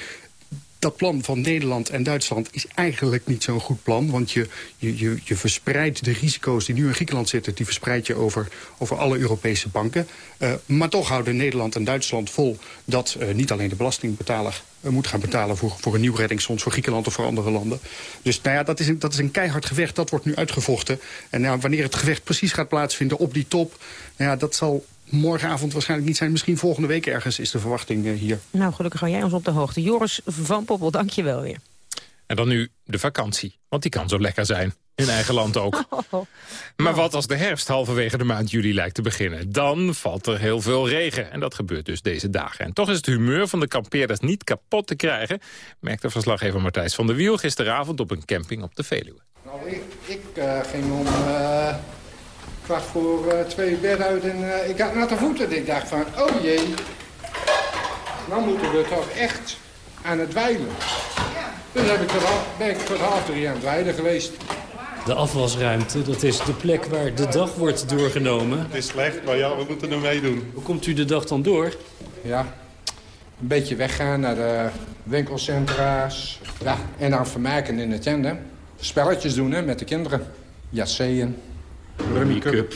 Speaker 15: dat plan van Nederland en Duitsland is eigenlijk niet zo'n goed plan. Want je, je, je, verspreidt de risico's die nu in Griekenland zitten... die verspreid je over, over alle Europese banken. Uh, maar toch houden Nederland en Duitsland vol... dat uh, niet alleen de belastingbetaler uh, moet gaan betalen... Voor, voor een nieuw reddingsfonds voor Griekenland of voor andere landen. Dus nou ja, dat is een, dat is een keihard gevecht. Dat wordt nu uitgevochten. En nou, wanneer het gevecht precies gaat plaatsvinden op die top... Nou ja, dat zal morgenavond waarschijnlijk niet zijn. Misschien volgende week ergens is de verwachting uh, hier.
Speaker 8: Nou, gelukkig hou jij ons op de hoogte. Joris van Poppel, dank je wel weer.
Speaker 7: En dan nu de vakantie, want die kan zo lekker zijn. In eigen land ook. Oh. Maar wat als de herfst halverwege de maand juli lijkt te beginnen? Dan valt er heel veel regen. En dat gebeurt dus deze dagen. En toch is het humeur van de kampeerders niet kapot te krijgen... merkte verslaggever Matthijs van der Wiel gisteravond op een camping op de Veluwe.
Speaker 16: Nou, ik, ik uh, ging om... Uh kwart voor uh, twee bed uit en uh, ik had natte voeten. Ik dacht van, oh jee, nou moeten we toch echt aan het dweilen. Dus heb ik tot, ben ik tot half drie aan het dweilen geweest.
Speaker 17: De afwasruimte, dat is de plek waar de dag wordt doorgenomen.
Speaker 18: Het is slecht, maar ja, we moeten er meedoen.
Speaker 17: Hoe komt u de dag dan door?
Speaker 16: Ja, een beetje weggaan naar de winkelcentra's. Ja, en dan vermaken in het tandem. Spelletjes doen hè, met de kinderen. Jasseeën.
Speaker 17: Rummy Cup.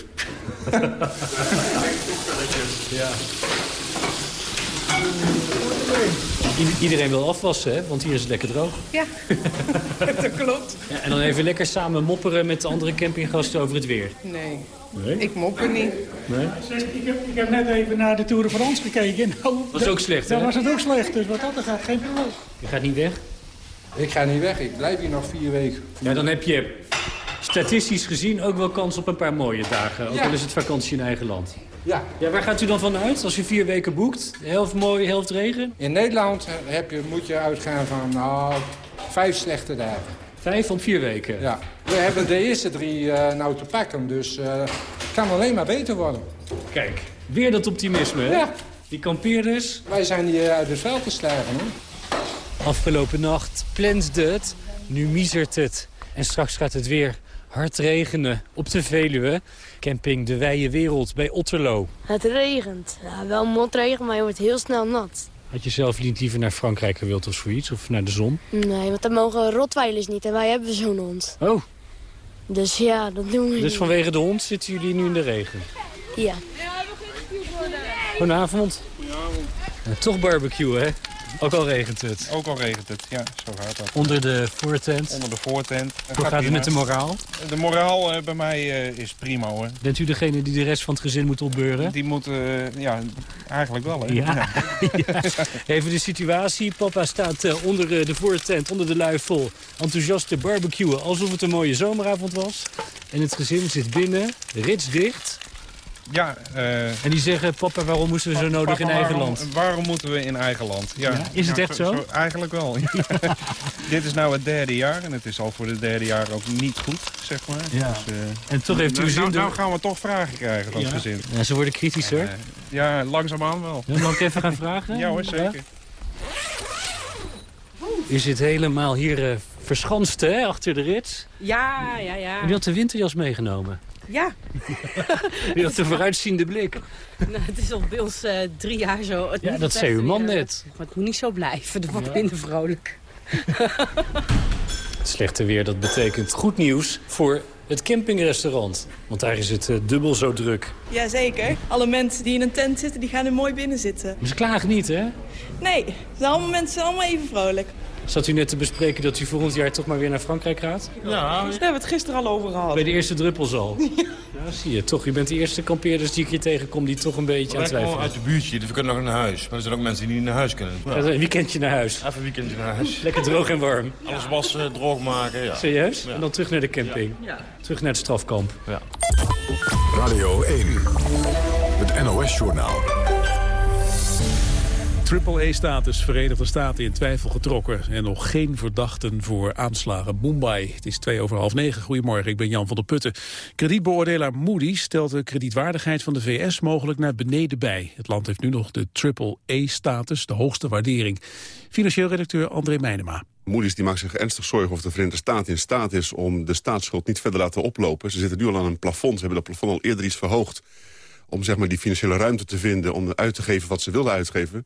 Speaker 17: ja. Iedereen wil afwassen, hè? want hier is het lekker droog.
Speaker 19: Ja, dat klopt.
Speaker 17: Ja, en dan even lekker samen mopperen met de andere campinggasten over het weer.
Speaker 19: Nee, nee? ik mopper niet.
Speaker 17: Nee?
Speaker 20: Ik heb, ik heb net even naar de Tour de France gekeken. Nou,
Speaker 17: was ook slecht, hè?
Speaker 20: Ja, was het ook slecht, dus wat dat gaat, geen probleem.
Speaker 17: Je gaat niet weg?
Speaker 16: Ik ga niet weg, ik blijf hier nog vier weken.
Speaker 17: Ja, dan heb je statistisch gezien ook wel kans op een paar mooie dagen. Ook al is het vakantie in eigen land.
Speaker 16: Ja.
Speaker 17: ja. Waar gaat u dan vanuit als u vier weken boekt? Helft mooi, helft regen?
Speaker 16: In Nederland heb je, moet je uitgaan van nou, vijf slechte dagen.
Speaker 17: Vijf van vier weken?
Speaker 16: Ja. We hebben de eerste drie uh, nou te pakken, dus uh, kan alleen maar beter worden.
Speaker 17: Kijk, weer dat optimisme, hè?
Speaker 16: Ja.
Speaker 17: Die kampeerders.
Speaker 16: Wij zijn hier uit het veld geslagen, hoor.
Speaker 17: Afgelopen nacht plensde het, nu miezert het. En straks gaat het weer hard regenen op de Veluwe. Camping De Wijde Wereld bij Otterlo.
Speaker 21: Het regent. Ja, wel motregen, maar je wordt heel snel nat.
Speaker 17: Had je zelf niet liever naar Frankrijk gewild of zoiets? Of naar de zon?
Speaker 21: Nee, want dan mogen rotweilers niet en wij hebben zo'n hond.
Speaker 17: Oh,
Speaker 21: Dus ja, dat doen we
Speaker 17: dus
Speaker 21: niet.
Speaker 17: vanwege de hond zitten jullie nu in de regen?
Speaker 21: Ja.
Speaker 17: Goedenavond. Ja, toch barbecue, hè? Ook al regent het.
Speaker 22: Ook al regent het, ja, zo gaat dat.
Speaker 17: Onder de voortent.
Speaker 22: Onder de voortent.
Speaker 17: Hoe gaat het met de moraal?
Speaker 22: De moraal eh, bij mij eh, is prima hoor.
Speaker 17: Bent u degene die de rest van het gezin moet opbeuren?
Speaker 22: Die moet, eh, ja, eigenlijk wel hè.
Speaker 17: Ja. Ja. Even de situatie. Papa staat onder de voortent, onder de luifel, enthousiast te barbecuen, alsof het een mooie zomeravond was. En het gezin zit binnen, rits dicht.
Speaker 22: Ja, eh,
Speaker 17: En die zeggen, papa, waarom moesten we zo
Speaker 22: papa,
Speaker 17: nodig in eigen
Speaker 22: waarom-
Speaker 17: land?
Speaker 22: Waarom moeten we in eigen land?
Speaker 17: Ja, is het echt zo?
Speaker 22: Eigenlijk wel. Dit is nou het derde jaar en het is al voor het derde jaar ook niet goed, zeg maar.
Speaker 17: Ja.
Speaker 22: Dus, eh,
Speaker 17: En toch heeft uw
Speaker 22: nou,
Speaker 17: zin
Speaker 22: nou,
Speaker 17: door-
Speaker 22: nou gaan we toch vragen krijgen, dat
Speaker 17: Ja.
Speaker 22: gezin.
Speaker 17: Ja, ze worden kritischer.
Speaker 22: Eh, ja, langzaamaan wel.
Speaker 17: Ja, mag ik even gaan vragen?
Speaker 22: Ja hoor, zeker.
Speaker 17: U zit helemaal hier eh, verschanst, hè, achter de rits.
Speaker 23: Ja, ja, ja.
Speaker 17: En u had de winterjas meegenomen.
Speaker 23: Ja.
Speaker 17: U had een vooruitziende blik.
Speaker 23: Nou, het is al bij ons eh, drie jaar zo. Het
Speaker 17: Ja, dat zei uw man
Speaker 23: weer,
Speaker 17: net.
Speaker 23: eh, Maar het moet niet zo blijven. Dat wordt
Speaker 17: Ja.
Speaker 23: minder vrolijk.
Speaker 17: Het slechte weer, dat betekent goed nieuws voor het campingrestaurant. Want daar is het eh, dubbel zo druk.
Speaker 24: Jazeker. Alle mensen die in een tent zitten, die gaan er mooi binnen zitten.
Speaker 17: Maar ze klagen niet, hè?
Speaker 24: Nee, het zijn allemaal mensen allemaal even vrolijk.
Speaker 17: Zat u net te bespreken dat u volgend jaar toch maar weer naar Frankrijk gaat?
Speaker 24: Ja, daar hebben we het gisteren al over gehad.
Speaker 17: Bij de eerste druppels al. Ja, zie je. Toch, u bent de eerste kampeerders die ik hier tegenkom die toch een beetje aan twijfelen.
Speaker 25: uit het buurtje, dus we kunnen nog naar huis. Maar er zijn ook mensen die niet naar huis kunnen.
Speaker 17: Ja, Een weekendje naar huis.
Speaker 25: Even een weekendje naar huis.
Speaker 17: Lekker droog en warm.
Speaker 25: Alles wassen, droog maken, ja.
Speaker 17: Serieus?
Speaker 25: Ja.
Speaker 17: En dan terug naar de camping? Terug naar het strafkamp?
Speaker 25: Ja.
Speaker 1: Radio 1. Het NOS-journaal.
Speaker 2: Triple-A-status Verenigde Staten in twijfel getrokken... en nog geen verdachten voor aanslagen. Mumbai. Het is twee over half negen. Goedemorgen, ik ben Jan van der Putten. Kredietbeoordelaar Moody's stelt de kredietwaardigheid van de VS mogelijk naar beneden bij. Het land heeft nu nog de Triple-A-status, de hoogste waardering. Financieel redacteur André Meijnema.
Speaker 11: Moody's die maakt zich ernstig zorgen of de Verenigde Staten in staat is... om de staatsschuld niet verder te laten oplopen. Ze zitten nu al aan een plafond. Ze hebben dat plafond al eerder iets verhoogd. Om zeg maar, die financiële ruimte te vinden om uit te geven wat ze wilden uitgeven.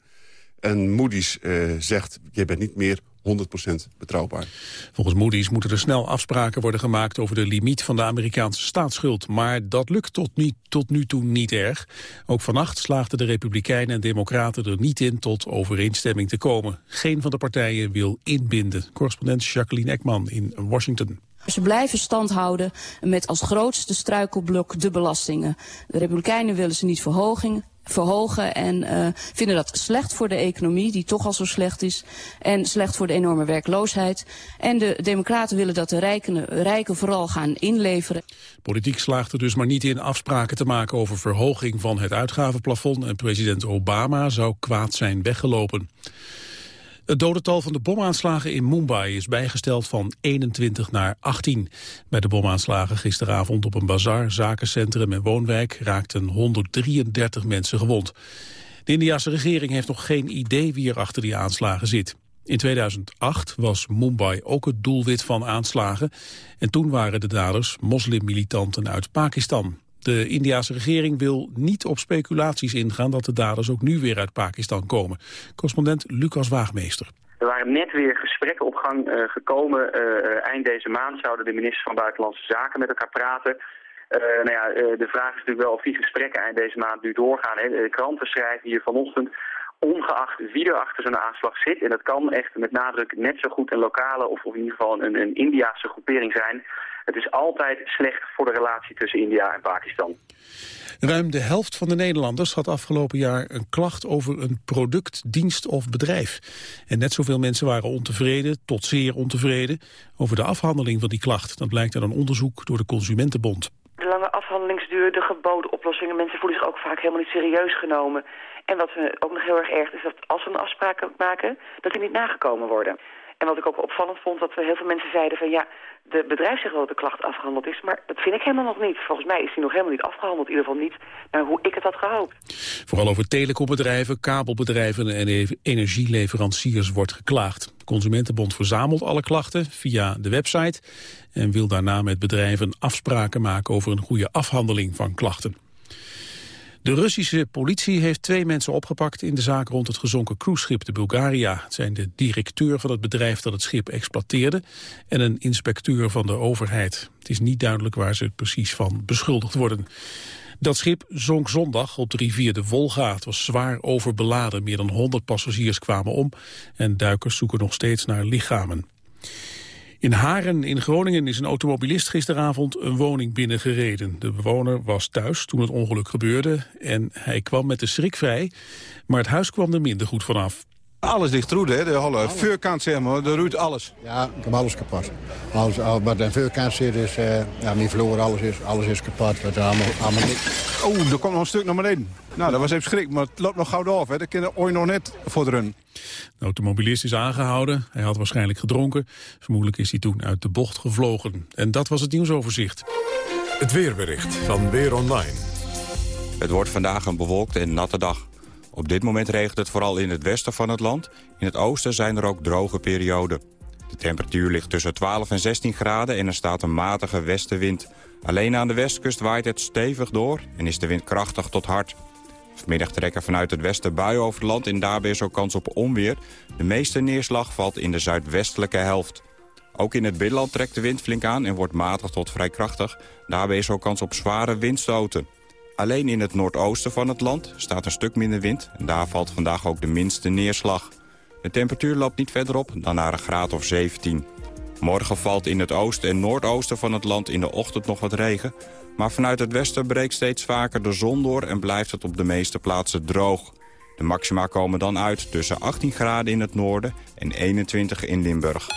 Speaker 11: En Moody's eh, zegt, je bent niet meer 100% betrouwbaar.
Speaker 2: Volgens Moody's moeten er snel afspraken worden gemaakt over de limiet van de Amerikaanse staatsschuld. Maar dat lukt tot nu, tot nu toe niet erg. Ook vannacht slaagden de Republikeinen en Democraten er niet in tot overeenstemming te komen. Geen van de partijen wil inbinden. Correspondent Jacqueline Ekman in Washington.
Speaker 10: Ze blijven stand houden met als grootste struikelblok de belastingen. De Republikeinen willen ze niet verhoging, verhogen en eh, vinden dat slecht voor de economie, die toch al zo slecht is, en slecht voor de enorme werkloosheid. En de Democraten willen dat de rijken, rijken vooral gaan inleveren.
Speaker 2: Politiek slaagt er dus maar niet in afspraken te maken over verhoging van het uitgavenplafond en president Obama zou kwaad zijn weggelopen. Het dodental van de bomaanslagen in Mumbai is bijgesteld van 21 naar 18. Bij de bomaanslagen gisteravond op een bazar, zakencentrum en woonwijk raakten 133 mensen gewond. De Indiase regering heeft nog geen idee wie er achter die aanslagen zit. In 2008 was Mumbai ook het doelwit van aanslagen en toen waren de daders moslimmilitanten uit Pakistan. De Indiase regering wil niet op speculaties ingaan dat de daders ook nu weer uit Pakistan komen. Correspondent Lucas Waagmeester.
Speaker 13: Er waren net weer gesprekken op gang eh, gekomen. Eh, eind deze maand zouden de ministers van Buitenlandse Zaken met elkaar praten. Eh, nou ja, eh, de vraag is natuurlijk wel of die gesprekken eind deze maand nu doorgaan. Hè. De kranten schrijven hier vanochtend ongeacht wie er achter zo'n aanslag zit. En dat kan echt met nadruk net zo goed een lokale of, of in ieder geval een, een Indiaanse groepering zijn. Het is altijd slecht voor de relatie tussen India en Pakistan.
Speaker 2: Ruim de helft van de Nederlanders had afgelopen jaar een klacht over een product, dienst of bedrijf. En net zoveel mensen waren ontevreden, tot zeer ontevreden, over de afhandeling van die klacht. Dat blijkt uit een onderzoek door de Consumentenbond.
Speaker 26: De lange afhandelingsduur, de geboden oplossingen. Mensen voelen zich ook vaak helemaal niet serieus genomen. En wat ook nog heel erg erg is dat als we een afspraak maken, dat die niet nagekomen worden. En wat ik ook opvallend vond, dat heel veel mensen zeiden van ja, de bedrijfsgrote klacht afgehandeld is. Maar dat vind ik helemaal nog niet. Volgens mij is die nog helemaal niet afgehandeld. In ieder geval niet naar hoe ik het had gehoopt.
Speaker 2: Vooral over telecombedrijven, kabelbedrijven en e- energieleveranciers wordt geklaagd. Consumentenbond verzamelt alle klachten via de website... en wil daarna met bedrijven afspraken maken over een goede afhandeling van klachten. De Russische politie heeft twee mensen opgepakt in de zaak rond het gezonken cruiseschip de Bulgaria. Het zijn de directeur van het bedrijf dat het schip exploiteerde en een inspecteur van de overheid. Het is niet duidelijk waar ze precies van beschuldigd worden. Dat schip zonk zondag op de rivier de Wolga. Het was zwaar overbeladen. Meer dan 100 passagiers kwamen om en duikers zoeken nog steeds naar lichamen. In Haren in Groningen is een automobilist gisteravond een woning binnengereden. De bewoner was thuis toen het ongeluk gebeurde en hij kwam met de schrik vrij. Maar het huis kwam er minder goed vanaf.
Speaker 27: Alles ligt roede, hè? de holle vuurkant zeg maar, de roet alles.
Speaker 28: Ja, ik heb alles kapot. Alles, al wat een vuurkant zit is, uh, ja, mijn vloer, alles is, alles is kapot. Dat is allemaal, allemaal niks.
Speaker 27: Oh, er komt nog een stuk naar beneden. Nou, dat was even schrik, maar het loopt nog gauw af. Hè. Dat kunnen ooit nog net voor de run.
Speaker 2: De automobilist is aangehouden. Hij had waarschijnlijk gedronken. Vermoedelijk is hij toen uit de bocht gevlogen. En dat was het nieuwsoverzicht.
Speaker 1: Het weerbericht van Weer Online.
Speaker 29: Het wordt vandaag een bewolkte en natte dag. Op dit moment regent het vooral in het westen van het land. In het oosten zijn er ook droge perioden. De temperatuur ligt tussen 12 en 16 graden en er staat een matige westenwind. Alleen aan de westkust waait het stevig door en is de wind krachtig tot hard. Vanmiddag trekken vanuit het westen buien over het land en daarbij is ook kans op onweer. De meeste neerslag valt in de zuidwestelijke helft. Ook in het binnenland trekt de wind flink aan en wordt matig tot vrij krachtig. Daarbij is ook kans op zware windstoten. Alleen in het noordoosten van het land staat een stuk minder wind... en daar valt vandaag ook de minste neerslag. De temperatuur loopt niet verder op dan naar een graad of 17. Morgen valt in het oosten en noordoosten van het land in de ochtend nog wat regen... maar vanuit het westen breekt steeds vaker de zon door... en blijft het op de meeste plaatsen droog. De maxima komen dan uit tussen 18 graden in het noorden en 21 in Limburg.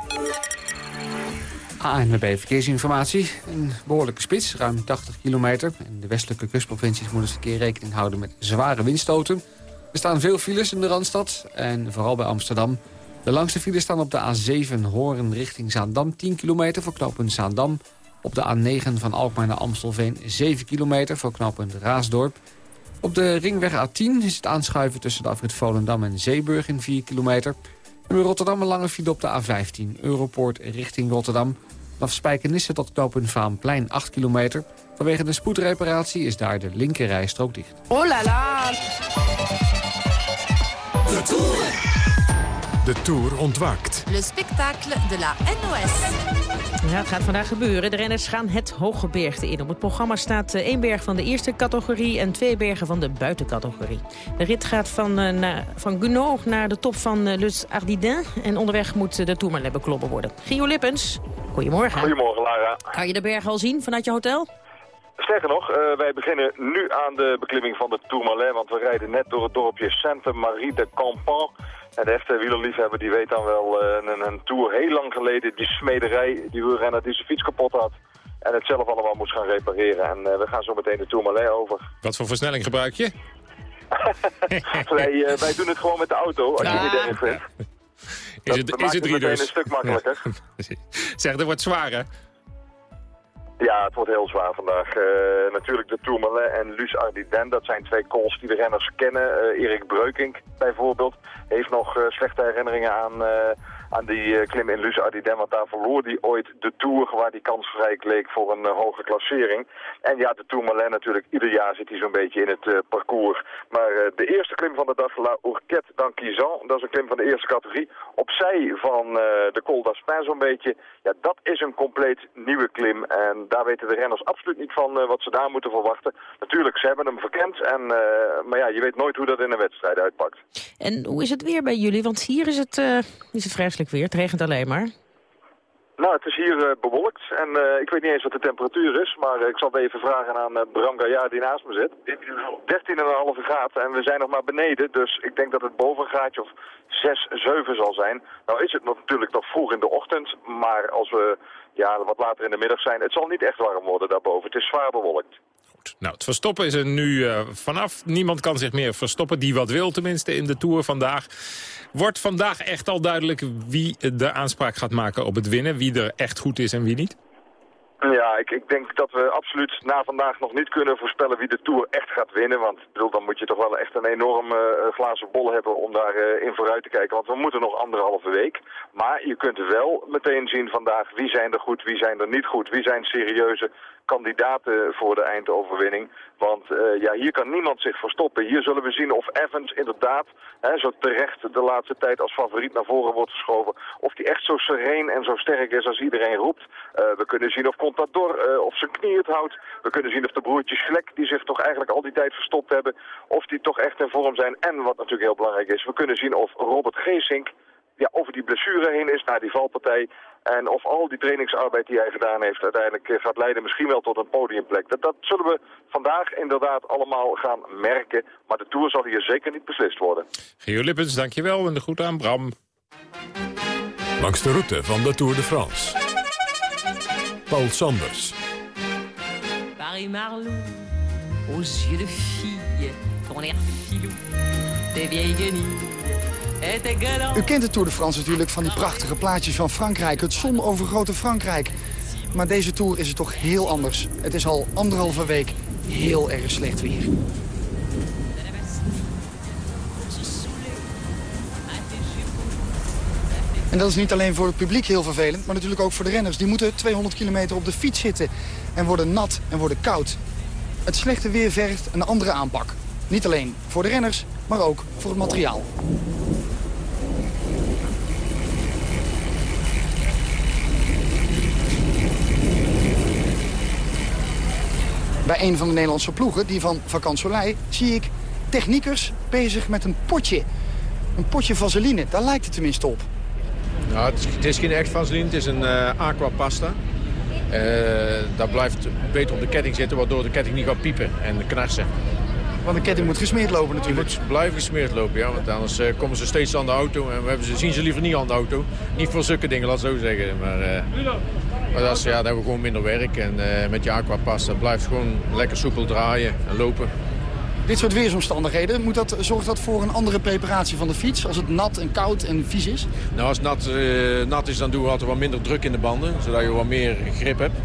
Speaker 3: ANWB Verkeersinformatie. Een behoorlijke spits, ruim 80 kilometer. In de westelijke kustprovincies moeten ze een keer rekening houden met zware windstoten. Er staan veel files in de Randstad en vooral bij Amsterdam. De langste files staan op de A7 Horen richting Zaandam. 10 kilometer voor knooppunt Zaandam. Op de A9 van Alkmaar naar Amstelveen 7 kilometer voor knooppunt Raasdorp. Op de ringweg A10 is het aanschuiven tussen de afrit Volendam en Zeeburg in 4 kilometer. En bij Rotterdam een lange file op de A15 Europoort richting Rotterdam. Vanaf Spijkenisse tot knooppunt Vaanplein 8 kilometer. Vanwege de spoedreparatie is daar de linkerrijstrook dicht.
Speaker 30: Oh la la!
Speaker 1: De Tour. De Tour ontwaakt.
Speaker 30: Le spectacle de la NOS.
Speaker 8: Ja, het gaat vandaag gebeuren. De renners gaan het hooggebergte in. Op het programma staat eh, één berg van de eerste categorie... en twee bergen van de buitencategorie. De rit gaat van, uh, naar, van Gounod naar de top van uh, Les Ardiden. En onderweg moet de Tourmalet beklommen worden. Gio Lippens, goedemorgen.
Speaker 31: Goedemorgen, Lara.
Speaker 8: Kan je de berg al zien vanuit je hotel?
Speaker 31: Sterker nog, uh, wij beginnen nu aan de beklimming van de Tourmalet... want we rijden net door het dorpje Sainte-Marie de Campan... En de echte wielerliefhebber die weet dan wel uh, een, een tour heel lang geleden, die smederij, die wielrenner die zijn fiets kapot had. En het zelf allemaal moest gaan repareren. En uh, we gaan zo meteen de Tourmalet over.
Speaker 7: Wat voor versnelling gebruik je?
Speaker 31: wij, uh, wij doen het gewoon met de auto, als je het niet erg vindt.
Speaker 7: Is het, is het drie dus?
Speaker 31: een stuk makkelijker.
Speaker 7: Ja. zeg, dat wordt zwaar hè?
Speaker 31: Ja, het wordt heel zwaar vandaag. Uh, natuurlijk de Tourmalet en Luz Ardiden, dat zijn twee calls die de renners kennen. Uh, Erik Breukink bijvoorbeeld heeft nog uh, slechte herinneringen aan, aan die klim in Luz Ardiden. Want daar verloor hij ooit de Tour waar die kansvrij leek voor een hoge klassering. En ja, de Tourmalet natuurlijk, ieder jaar zit hij zo'n beetje in het parcours. Maar de eerste klim van de dag, La Ourquette d'Anquizan, dat is een klim van de eerste categorie. Opzij van de Col d'Aspin zo'n beetje. Ja, dat is een compleet nieuwe klim en daar weten de renners absoluut niet van wat ze daar moeten verwachten. Natuurlijk, ze hebben hem verkend, en, maar ja, je weet nooit hoe dat in een wedstrijd uitpakt.
Speaker 8: En hoe is het weer bij jullie? Want hier is het, is het vreselijk weer, het regent alleen maar.
Speaker 31: Nou, het is hier uh, bewolkt en uh, ik weet niet eens wat de temperatuur is, maar uh, ik zal het even vragen aan uh, Bram Gaillard die naast me zit. 13,5 graden en we zijn nog maar beneden, dus ik denk dat het boven een graadje of 6, 7 zal zijn. Nou is het natuurlijk nog vroeg in de ochtend, maar als we ja, wat later in de middag zijn, het zal niet echt warm worden daarboven. Het is zwaar bewolkt.
Speaker 7: Nou, het verstoppen is er nu eh, vanaf. Niemand kan zich meer verstoppen, die wat wil tenminste in de Tour vandaag. Wordt vandaag echt al duidelijk wie de aanspraak gaat maken op het winnen? Wie er echt goed is en wie niet?
Speaker 31: Ja, ik, ik denk dat we absoluut na vandaag nog niet kunnen voorspellen wie de Tour echt gaat winnen. Want bedoel, dan moet je toch wel echt een enorme eh, glazen bol hebben om daarin in vooruit te kijken. Want we moeten nog anderhalve week. Maar je kunt wel meteen zien vandaag wie zijn er goed, wie zijn er niet goed. Wie zijn serieuze kandidaten voor de eindoverwinning. Want eh, ja, hier kan niemand zich verstoppen. Hier zullen we zien of Evans inderdaad hè, zo terecht de laatste tijd als favoriet naar voren wordt geschoven. Of die echt zo sereen en zo sterk is als iedereen roept. Eh, we kunnen zien of Contador uh, of zijn knie het houdt. We kunnen zien of de broertjes Vlek, die zich toch eigenlijk al die tijd verstopt hebben, of die toch echt in vorm zijn. En wat natuurlijk heel belangrijk is, we kunnen zien of Robert Geesink ja, over die blessure heen is naar die valpartij. En of al die trainingsarbeid die hij gedaan heeft uiteindelijk eh, gaat leiden misschien wel tot een podiumplek. Dat, dat zullen we vandaag inderdaad allemaal gaan merken. Maar de Tour zal hier zeker niet beslist worden.
Speaker 7: Geo Lippens, dankjewel en de groet aan Bram.
Speaker 1: Langs de route van de Tour de France. Paul Sanders.
Speaker 32: Paris Marlou, aux yeux de fille, ton air filou, tes vieilles guenilles.
Speaker 33: U kent de Tour de France natuurlijk van die prachtige plaatjes van Frankrijk. Het zonovergrote Frankrijk. Maar deze Tour is het toch heel anders. Het is al anderhalve week heel erg slecht weer. En dat is niet alleen voor het publiek heel vervelend, maar natuurlijk ook voor de renners. Die moeten 200 kilometer op de fiets zitten en worden nat en worden koud. Het slechte weer vergt een andere aanpak. Niet alleen voor de renners, maar ook voor het materiaal. Bij een van de Nederlandse ploegen, die van Soleil, zie ik techniekers bezig met een potje. Een potje vaseline, daar lijkt het tenminste op.
Speaker 34: Nou, het, is, het is geen echt vaseline, het is een uh, aquapasta. Uh, dat blijft beter op de ketting zitten, waardoor de ketting niet gaat piepen en knarsen.
Speaker 33: Want de ketting moet gesmeerd lopen natuurlijk.
Speaker 34: Die moet blijven gesmeerd lopen, ja. Want anders uh, komen ze steeds aan de auto. En we hebben ze, zien ze liever niet aan de auto. Niet voor zulke dingen, laat zo zeggen. Maar, uh, maar dat is, ja, dan hebben we gewoon minder werk. En uh, met je aquapasta blijft gewoon lekker soepel draaien en lopen.
Speaker 33: Dit soort weersomstandigheden, moet dat, zorgt dat voor een andere preparatie van de fiets? Als het nat en koud en vies is?
Speaker 34: Nou, als het nat, nat is, dan doen we altijd wat minder druk in de banden. Zodat je wat meer grip hebt.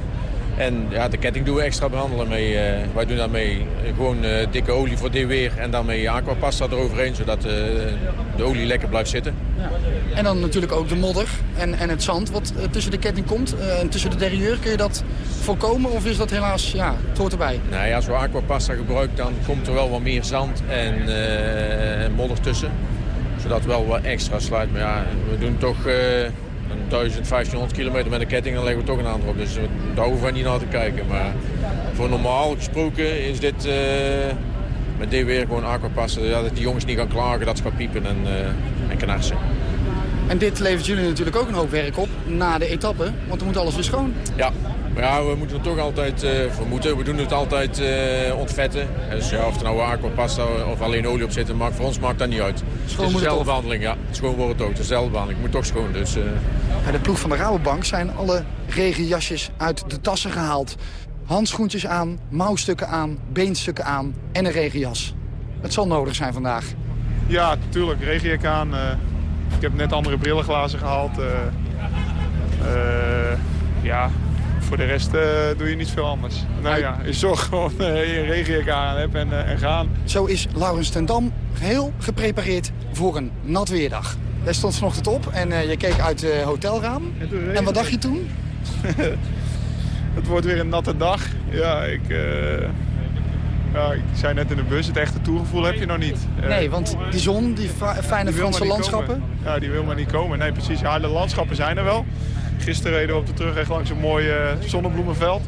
Speaker 34: En ja, de ketting doen we extra behandelen mee. Uh, wij doen daarmee gewoon uh, dikke olie voor dit weer en daarmee aquapasta eroverheen, zodat uh, de olie lekker blijft zitten.
Speaker 33: Ja. En dan natuurlijk ook de modder en, en het zand wat tussen de ketting komt en tussen de derailleur. Kun je dat voorkomen of is dat helaas, ja, het hoort erbij?
Speaker 34: Nee, als we aquapasta gebruiken dan komt er wel wat meer zand en modder tussen. Zodat wel wat extra sluit. Maar ja, we doen toch 1500 kilometer met een ketting, dan leggen we toch een aantal op. Dus daar hoeven we niet naar te kijken. Maar voor normaal gesproken is dit uh, met dit weer gewoon aquapassen. Ja, dat die jongens niet gaan klagen, dat ze gaan piepen en, uh, en knarsen.
Speaker 33: En dit levert jullie natuurlijk ook een hoop werk op na de etappe, want dan moet alles weer schoon.
Speaker 34: Ja, maar ja, we moeten het toch altijd uh, vermoeden. We doen het altijd uh, ontvetten. Dus ja, of er nou aquapasta of alleen olie op zit, maakt, voor ons maakt dat niet uit.
Speaker 33: Schoon
Speaker 34: het is dezelfde behandeling, ja. Schoon wordt het ook, dezelfde behandeling. moet toch schoon, dus... Uh...
Speaker 33: Bij de ploeg van de Rabobank zijn alle regenjasjes uit de tassen gehaald. Handschoentjes aan, mouwstukken aan, beenstukken aan en een regenjas. Het zal nodig zijn vandaag.
Speaker 35: Ja, natuurlijk. Regenjak aan. ik heb net andere brillenglazen gehaald. ja, voor de rest uh, doe je niet veel anders. Nou ja, je zorgt gewoon uh, je regenjak aan hebt en, uh, en gaan.
Speaker 33: Zo is Laurens ten Dam heel geprepareerd voor een nat weerdag. Jij stond vanochtend op en je keek uit het hotelraam. En, en, wat dacht je toen?
Speaker 35: het wordt weer een natte dag. Ja, ik... Ja, ik zei net in de bus, het echte toergevoel heb je nog niet.
Speaker 33: Nee, want die zon, die fijne
Speaker 35: die
Speaker 33: Franse landschappen...
Speaker 35: Komen. Ja, die wil maar niet komen. Nee, precies. Ja, de landschappen zijn er wel. Gisteren reden we op de terugweg langs een mooi uh, zonnebloemenveld.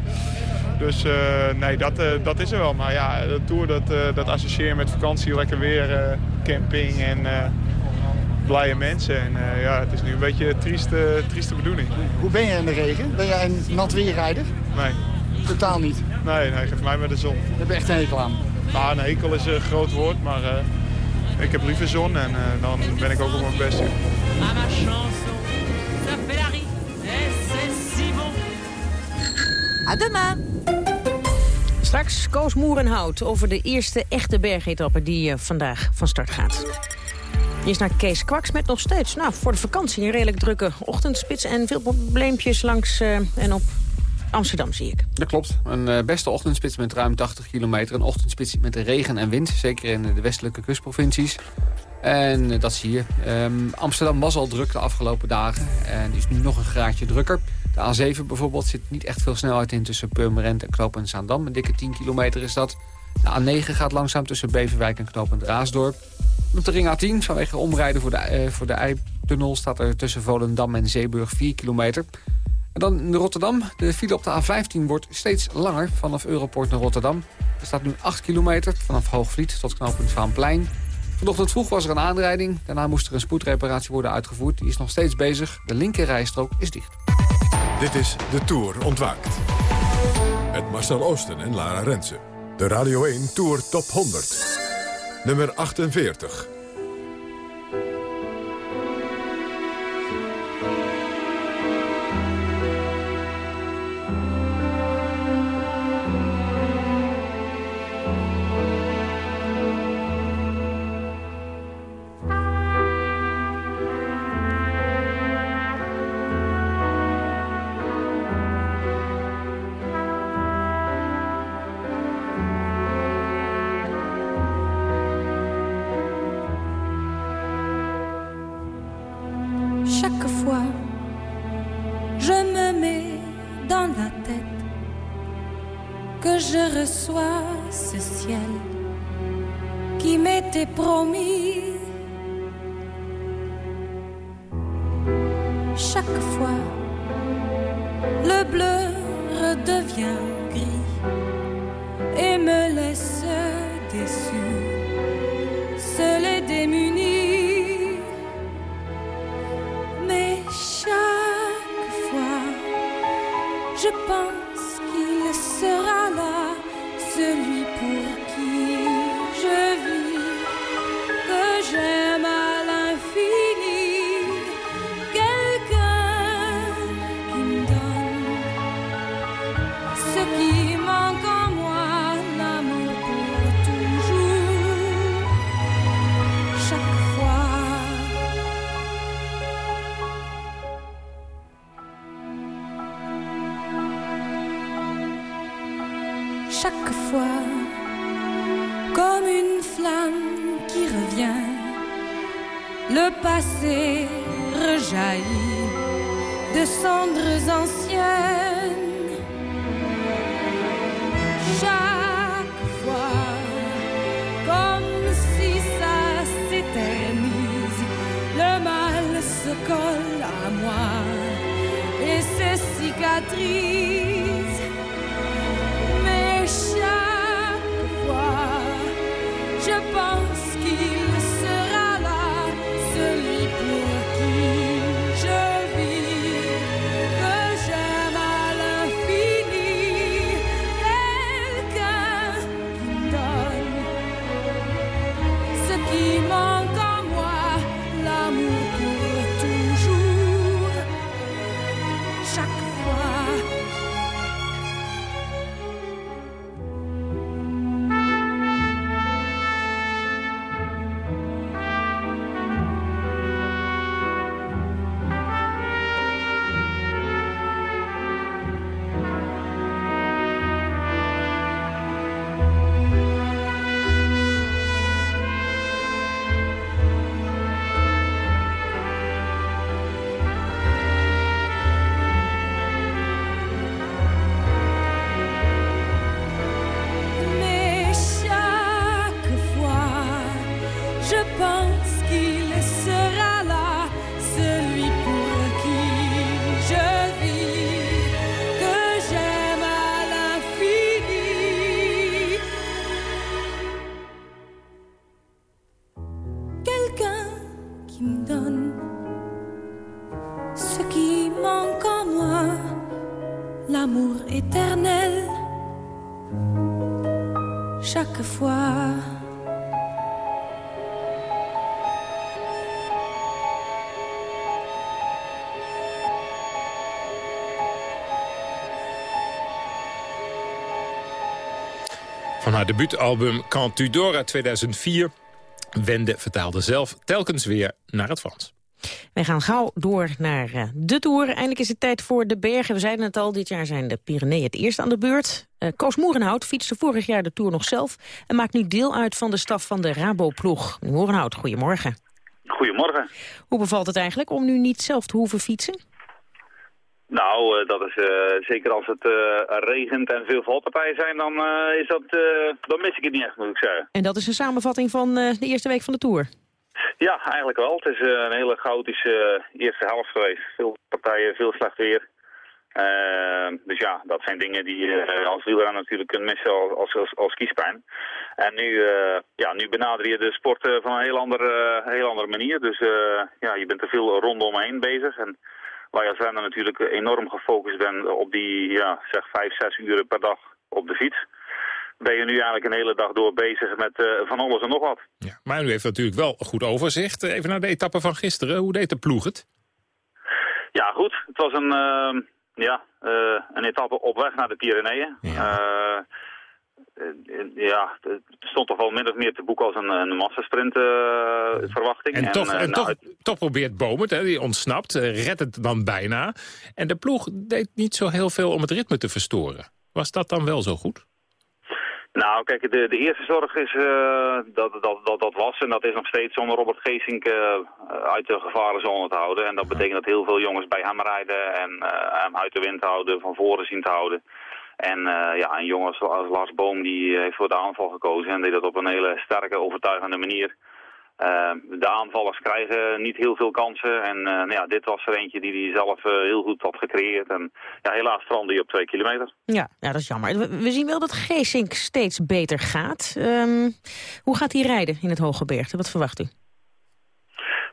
Speaker 35: Dus uh, nee, dat, uh, dat is er wel. Maar ja, de Tour dat, dat associeer met vakantie, lekker weer, camping en blije mensen. En ja, het is nu een beetje een trieste, trieste bedoeling.
Speaker 33: Hoe ben je in de regen? Ben jij een nat weerrijder?
Speaker 35: Nee.
Speaker 33: Totaal niet?
Speaker 35: Nee, nee, geef mij met de zon.
Speaker 33: Daar heb je echt een hekel aan?
Speaker 35: Nou, een hekel is een groot woord, maar ik heb liever zon en dan ben ik ook op mijn best.
Speaker 30: À demain.
Speaker 8: Straks Koos Moerenhout over de eerste echte bergetappe die uh, vandaag van start gaat. Eerst naar Kees Kwaks met nog steeds, nou, voor de vakantie... een redelijk drukke ochtendspits en veel probleempjes langs uh, en op Amsterdam, zie ik.
Speaker 3: Dat klopt. Een uh, beste ochtendspits met ruim 80 kilometer. Een ochtendspits met regen en wind, zeker in de westelijke kustprovincies. En uh, dat zie je. Um, Amsterdam was al druk de afgelopen dagen en is nu nog een graadje drukker. De A7 bijvoorbeeld zit niet echt veel snelheid in tussen Purmerend en Knoop en Zaandam. Een dikke 10 kilometer is dat. De A9 gaat langzaam tussen Beverwijk en Knopend Raasdorp. Op de ring A10, vanwege omrijden voor de, voor de staat er tussen Volendam en Zeeburg 4 kilometer. En dan in Rotterdam. De file op de A15 wordt steeds langer vanaf Europort naar Rotterdam. Er staat nu 8 kilometer vanaf Hoogvliet tot knooppunt Vaanplein. Vanochtend vroeg was er een aanrijding. Daarna moest er een spoedreparatie worden uitgevoerd. Die is nog steeds bezig. De linkerrijstrook is dicht.
Speaker 1: Dit is De Tour Ontwaakt. Met Marcel Oosten en Lara Rensen. De Radio 1 Tour Top 100. Nummer 48. chaque fois comme une flamme qui revient. Le passé rejaillit de cendres anciennes. Chaque fois comme si ça s'éternise, le mal se colle à moi et ses cicatrices. qui me donne ce qui manque en moi, l'amour éternel. Chaque fois.
Speaker 7: Van haar debuutalbum Cantu Dora 2004 Wende vertaalde zelf telkens weer naar het Frans.
Speaker 8: Wij gaan gauw door naar uh, de Tour. Eindelijk is het tijd voor de bergen. We zeiden het al, dit jaar zijn de Pyreneeën het eerst aan de beurt. Uh, Koos Moerenhout fietste vorig jaar de Tour nog zelf... en maakt nu deel uit van de staf van de Rabo-ploeg. Moerenhout, goedemorgen.
Speaker 36: Goedemorgen.
Speaker 8: Hoe bevalt het eigenlijk om nu niet zelf te hoeven fietsen?
Speaker 36: Nou, uh, dat is zeker als het regent en veel valpartijen zijn, dan, is dat, dan mis ik het niet echt, moet ik zeggen.
Speaker 8: En dat is een samenvatting van de eerste week van de Tour?
Speaker 36: Ja, eigenlijk wel. Het is een hele chaotische eerste helft geweest. Veel partijen, veel slecht weer. Uh, dus ja, dat zijn dingen die je uh, als wielrenner natuurlijk kunt missen als, als, als, kiespijn. En nu, uh, ja, nu benader je de sport van een heel andere, heel andere manier. Dus ja, je bent er veel rondomheen bezig. En waar je als renner natuurlijk enorm gefocust bent op die ja, zeg vijf, zes uren per dag op de fiets ben je nu eigenlijk een hele dag door bezig met uh, van alles en nog wat.
Speaker 7: Ja, maar u heeft natuurlijk wel goed overzicht. Even naar de etappe van gisteren. Hoe deed de ploeg het?
Speaker 36: Ja, goed. Het was een, uh, ja, uh, een etappe op weg naar de Pyreneeën. Ja. Ja, het stond toch wel min of meer te boeken als een, een massasprint verwachting.
Speaker 7: En, toch, en, en nou, toch, toch probeert Bomen, hè, die ontsnapt, redt het dan bijna. En de ploeg deed niet zo heel veel om het ritme te verstoren. Was dat dan wel zo goed?
Speaker 36: Nou, kijk, de, de eerste zorg is uh, dat, dat, dat dat was en dat is nog steeds om Robert Geesink uh, uit de gevarenzone te houden. En dat betekent dat heel veel jongens bij hem rijden en hem uit de wind houden, van voren zien te houden. En ja, een jongen als Lars Boom die heeft voor de aanval gekozen en deed dat op een hele sterke, overtuigende manier. Uh, de aanvallers krijgen niet heel veel kansen. En uh, nou ja, dit was er eentje die hij zelf heel goed had gecreëerd. En ja, helaas strandde hij op twee kilometer.
Speaker 8: Ja, ja dat is jammer. We, zien wel dat Geesink steeds beter gaat. Um, hoe gaat hij rijden in het Hooggebergte? Wat verwacht u?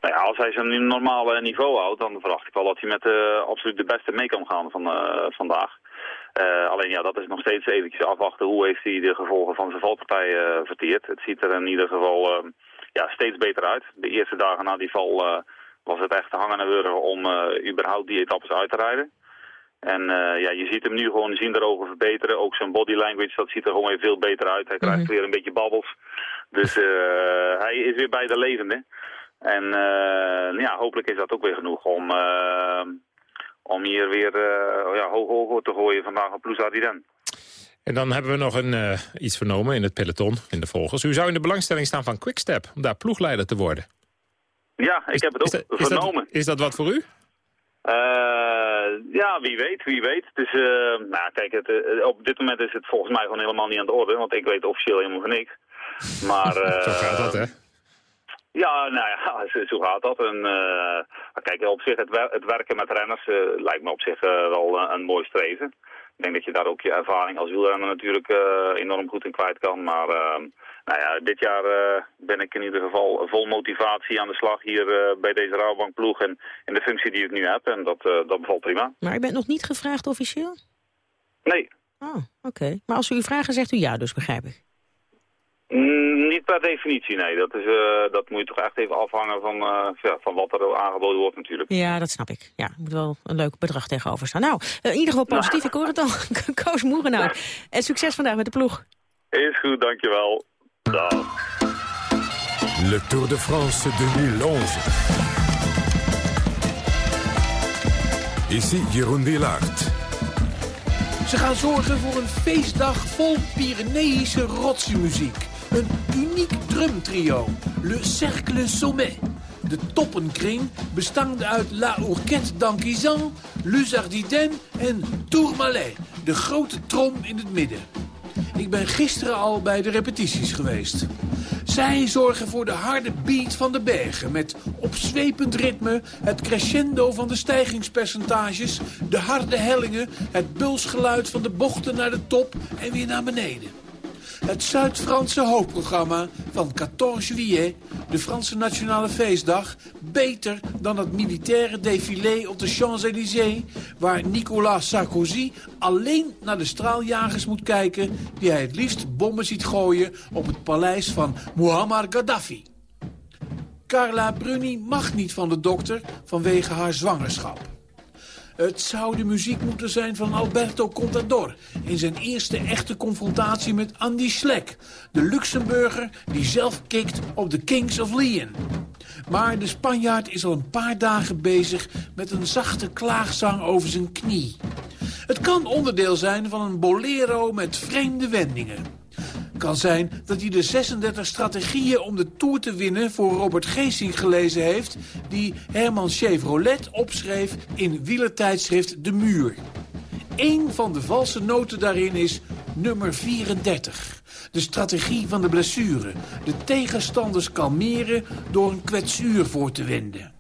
Speaker 36: Nou ja, als hij zijn normale niveau houdt, dan verwacht ik wel dat hij met absoluut de beste mee kan gaan van vandaag. Alleen ja, dat is nog steeds eventjes afwachten. Hoe heeft hij de gevolgen van zijn valpartij verteerd? Het ziet er in ieder geval ja, steeds beter uit. De eerste dagen na die val uh, was het echt hangen en wurgen om überhaupt die etappes uit te rijden. En ja, je ziet hem nu gewoon zien daarover verbeteren. Ook zijn body language, dat ziet er gewoon weer veel beter uit. Hij krijgt -hmm. weer een beetje babbels. Dus hij is weer bij de levende. En ja, hopelijk is dat ook weer genoeg om, om hier weer ja, hoog, te gooien vandaag op Plus.
Speaker 7: En dan hebben we nog een, uh, iets vernomen in het peloton, in de volgers. U zou in de belangstelling staan van Quickstep, om daar ploegleider te worden.
Speaker 36: Ja, ik is, heb het ook
Speaker 7: is dat,
Speaker 36: vernomen.
Speaker 7: Is dat, is dat wat voor u?
Speaker 36: Uh, ja, wie weet, wie weet. Dus, uh, nou, kijk, het, op dit moment is het volgens mij gewoon helemaal niet aan de orde, want ik weet officieel helemaal van niks. Maar,
Speaker 7: zo gaat dat, hè?
Speaker 36: Ja, nou ja, zo, zo gaat dat. En, kijk, op zich, het, wer het werken met renners lijkt me op zich wel een mooi streven. Ik denk dat je daar ook je ervaring als wielrenner natuurlijk enorm goed in kwijt kan. Maar uh, nou ja, dit jaar ben ik in ieder geval vol motivatie aan de slag hier bij deze Rabobankploeg en in de functie die ik nu heb. En dat, dat bevalt prima.
Speaker 8: Maar u bent nog niet gevraagd officieel?
Speaker 36: Nee.
Speaker 8: Oh, oké. Okay. Maar als u vragen zegt u ja dus, begrijp ik?
Speaker 36: Mm, niet per definitie, nee. Dat, is, uh, dat moet je toch echt even afhangen van, uh, ja, van wat er aangeboden wordt natuurlijk.
Speaker 8: Ja, dat snap ik. Ja, er moet wel een leuk bedrag tegenover staan. Nou, uh, in ieder geval positief, nou. ik hoor het al. Koos Moerenau. Nou. En succes vandaag met de ploeg.
Speaker 36: Is goed, dankjewel. Dag.
Speaker 1: Le Tour de France 2011. Ici Jeroen Wielaert.
Speaker 37: Ze gaan zorgen voor een feestdag vol Pyreneïsche rotsmuziek. Een uniek drumtrio, Le Cercle Sommet. De toppenkring, bestaande uit La Ourquette d'Anquizan, Luzardiden en Tourmalet, de grote trom in het midden. Ik ben gisteren al bij de repetities geweest. Zij zorgen voor de harde beat van de bergen... met opzwepend ritme, het crescendo van de stijgingspercentages... de harde hellingen, het bulsgeluid van de bochten naar de top en weer naar beneden. Het Zuid-Franse hoofdprogramma van 14 juillet, de Franse Nationale Feestdag... beter dan het militaire défilé op de Champs-Élysées... waar Nicolas Sarkozy alleen naar de straaljagers moet kijken... die hij het liefst bommen ziet gooien op het paleis van Muammar Gaddafi. Carla Bruni mag niet van de dokter vanwege haar zwangerschap. Het zou de muziek moeten zijn van Alberto Contador... in zijn eerste echte confrontatie met Andy Schleck... de Luxemburger die zelf kikt op de Kings of Leon. Maar de Spanjaard is al een paar dagen bezig met een zachte klaagzang over zijn knie. Het kan onderdeel zijn van een bolero met vreemde wendingen. Kan zijn dat hij de 36 strategieën om de Tour te winnen voor Robert Geesing gelezen heeft... die Herman Chevrolet opschreef in wielertijdschrift De Muur. Eén van de valse noten daarin is nummer 34. De strategie van de blessure. De tegenstanders kalmeren door een kwetsuur voor te wenden.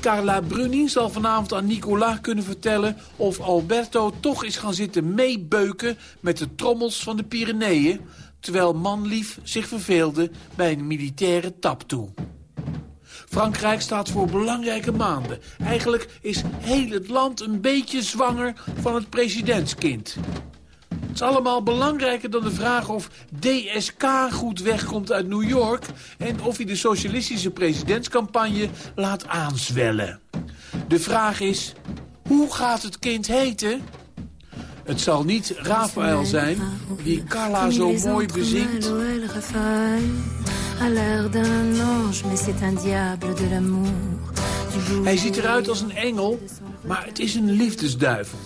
Speaker 37: Carla Bruni zal vanavond aan Nicolas kunnen vertellen... of Alberto toch is gaan zitten meebeuken met de trommels van de Pyreneeën... terwijl manlief zich verveelde bij een militaire toe. Frankrijk staat voor belangrijke maanden. Eigenlijk is heel het land een beetje zwanger van het presidentskind. Het is allemaal belangrijker dan de vraag of DSK goed wegkomt uit New York... en of hij de socialistische presidentscampagne laat aanzwellen. De vraag is, hoe gaat het kind heten? Het zal niet Raphaël zijn, die Carla zo mooi bezingt. Hij ziet eruit als een engel, maar het is een liefdesduivel.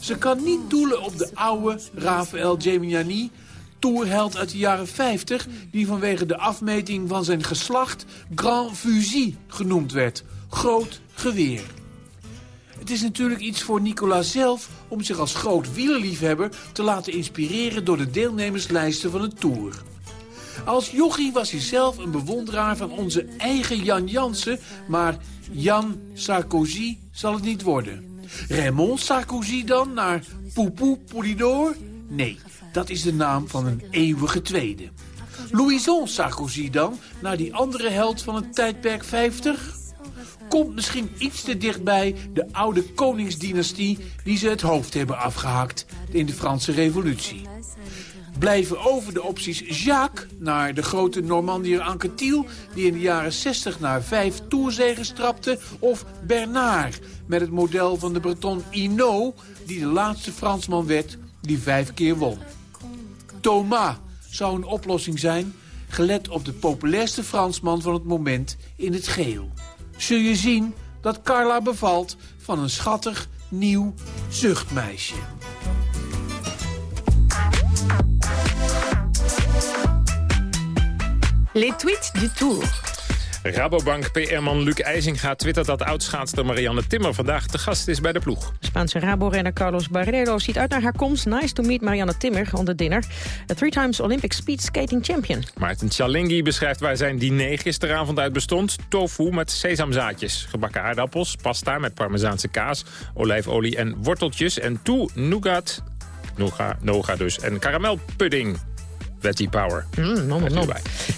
Speaker 37: Ze kan niet doelen op de oude Raphaël Gemignani, toerheld uit de jaren 50... die vanwege de afmeting van zijn geslacht Grand Fusil genoemd werd. Groot geweer. Het is natuurlijk iets voor Nicolas zelf om zich als groot wielerliefhebber te laten inspireren door de deelnemerslijsten van de Tour. Als jochie was hij zelf een bewonderaar van onze eigen Jan Jansen, maar Jan Sarkozy zal het niet worden. Raymond Sarkozy dan naar Poupou Poulidor? Nee, dat is de naam van een eeuwige tweede. Louison Sarkozy dan, naar die andere held van het tijdperk 50? Komt misschien iets te dichtbij de oude koningsdynastie die ze het hoofd hebben afgehakt in de Franse revolutie. Blijven over de opties Jacques naar de grote Normandier Anquetil... die in de jaren 60 naar vijf toerzegen strapte... of Bernard met het model van de Breton Hinault... die de laatste Fransman werd die vijf keer won. Thomas zou een oplossing zijn... gelet op de populairste Fransman van het moment in het geel. Zul je zien dat Carla bevalt van een schattig nieuw zuchtmeisje.
Speaker 8: Les tweets du tour.
Speaker 7: Rabobank PR-man Luc IJzinga twittert dat oudschaatster Marianne Timmer vandaag te gast is bij de ploeg.
Speaker 8: Spaanse Rabo-renner Carlos Barrero ziet uit naar haar komst. Nice to meet Marianne Timmer on the dinner. A three times Olympic speed skating champion.
Speaker 7: Maarten Chalingi beschrijft waar zijn diner gisteravond uit bestond. Tofu met sesamzaadjes, gebakken aardappels, pasta met parmezaanse kaas, olijfolie en worteltjes. En toe nougat, noga, noga dus, en karamelpudding. Betty Power.
Speaker 8: Mm, nom, nom.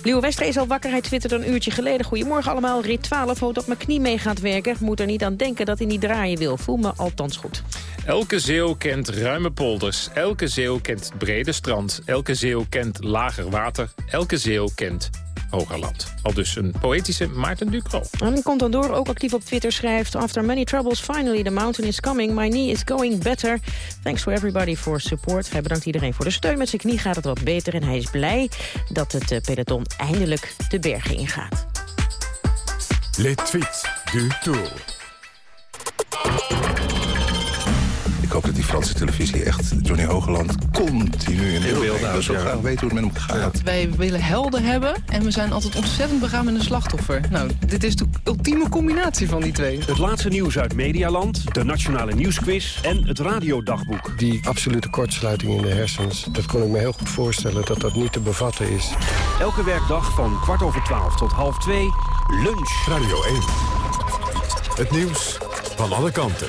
Speaker 8: Leo Wester is al wakker. Hij twitterde een uurtje geleden. Goedemorgen allemaal. Rit 12 hoopt dat mijn knie mee gaat werken. Moet er niet aan denken dat hij niet draaien wil. Voel me althans goed.
Speaker 7: Elke zeeuw kent ruime polders. Elke zeeuw kent brede strand. Elke zeeuw kent lager water. Elke zeeuw kent Hogerland. Al dus een poëtische Maarten Ducro.
Speaker 8: En komt dan door, ook actief op Twitter, schrijft... After many troubles, finally the mountain is coming. My knee is going better. Thanks to everybody for support. Hij bedankt iedereen voor de steun. Met zijn knie gaat het wat beter en hij is blij... dat het eh, peloton eindelijk de bergen ingaat.
Speaker 1: Les tweets du tour.
Speaker 38: Ik hoop dat die Franse televisie echt Johnny Hogeland continu in beeld houdt. Ik wil zo graag weten hoe het met hem gaat.
Speaker 39: Wij willen helden hebben en we zijn altijd ontzettend begaan met een slachtoffer. Nou, dit is de ultieme combinatie van die twee.
Speaker 6: Het laatste nieuws uit Medialand, de Nationale Nieuwsquiz en het Radiodagboek.
Speaker 28: Die absolute kortsluiting in de hersens, dat kon ik me heel goed voorstellen dat dat niet te bevatten is.
Speaker 6: Elke werkdag van kwart over twaalf tot half twee, lunch.
Speaker 1: Radio 1. Het nieuws van alle kanten.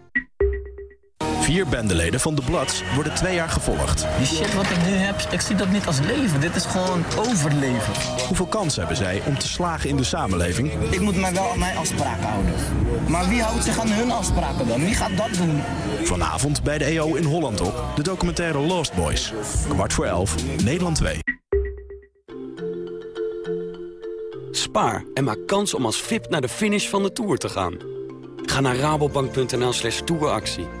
Speaker 40: Vier bendeleden van de Bloods worden twee jaar gevolgd.
Speaker 41: Die shit wat ik nu heb, ik zie dat niet als leven. Dit is gewoon overleven.
Speaker 40: Hoeveel kans hebben zij om te slagen in de samenleving?
Speaker 41: Ik moet mij wel aan mijn afspraken houden. Maar wie houdt zich aan hun afspraken dan? Wie gaat dat doen?
Speaker 40: Vanavond bij de EO in Holland op de documentaire Lost Boys. Kwart voor elf, Nederland 2.
Speaker 42: Spaar en maak kans om als VIP naar de finish van de Tour te gaan. Ga naar rabobank.nl slash touractie.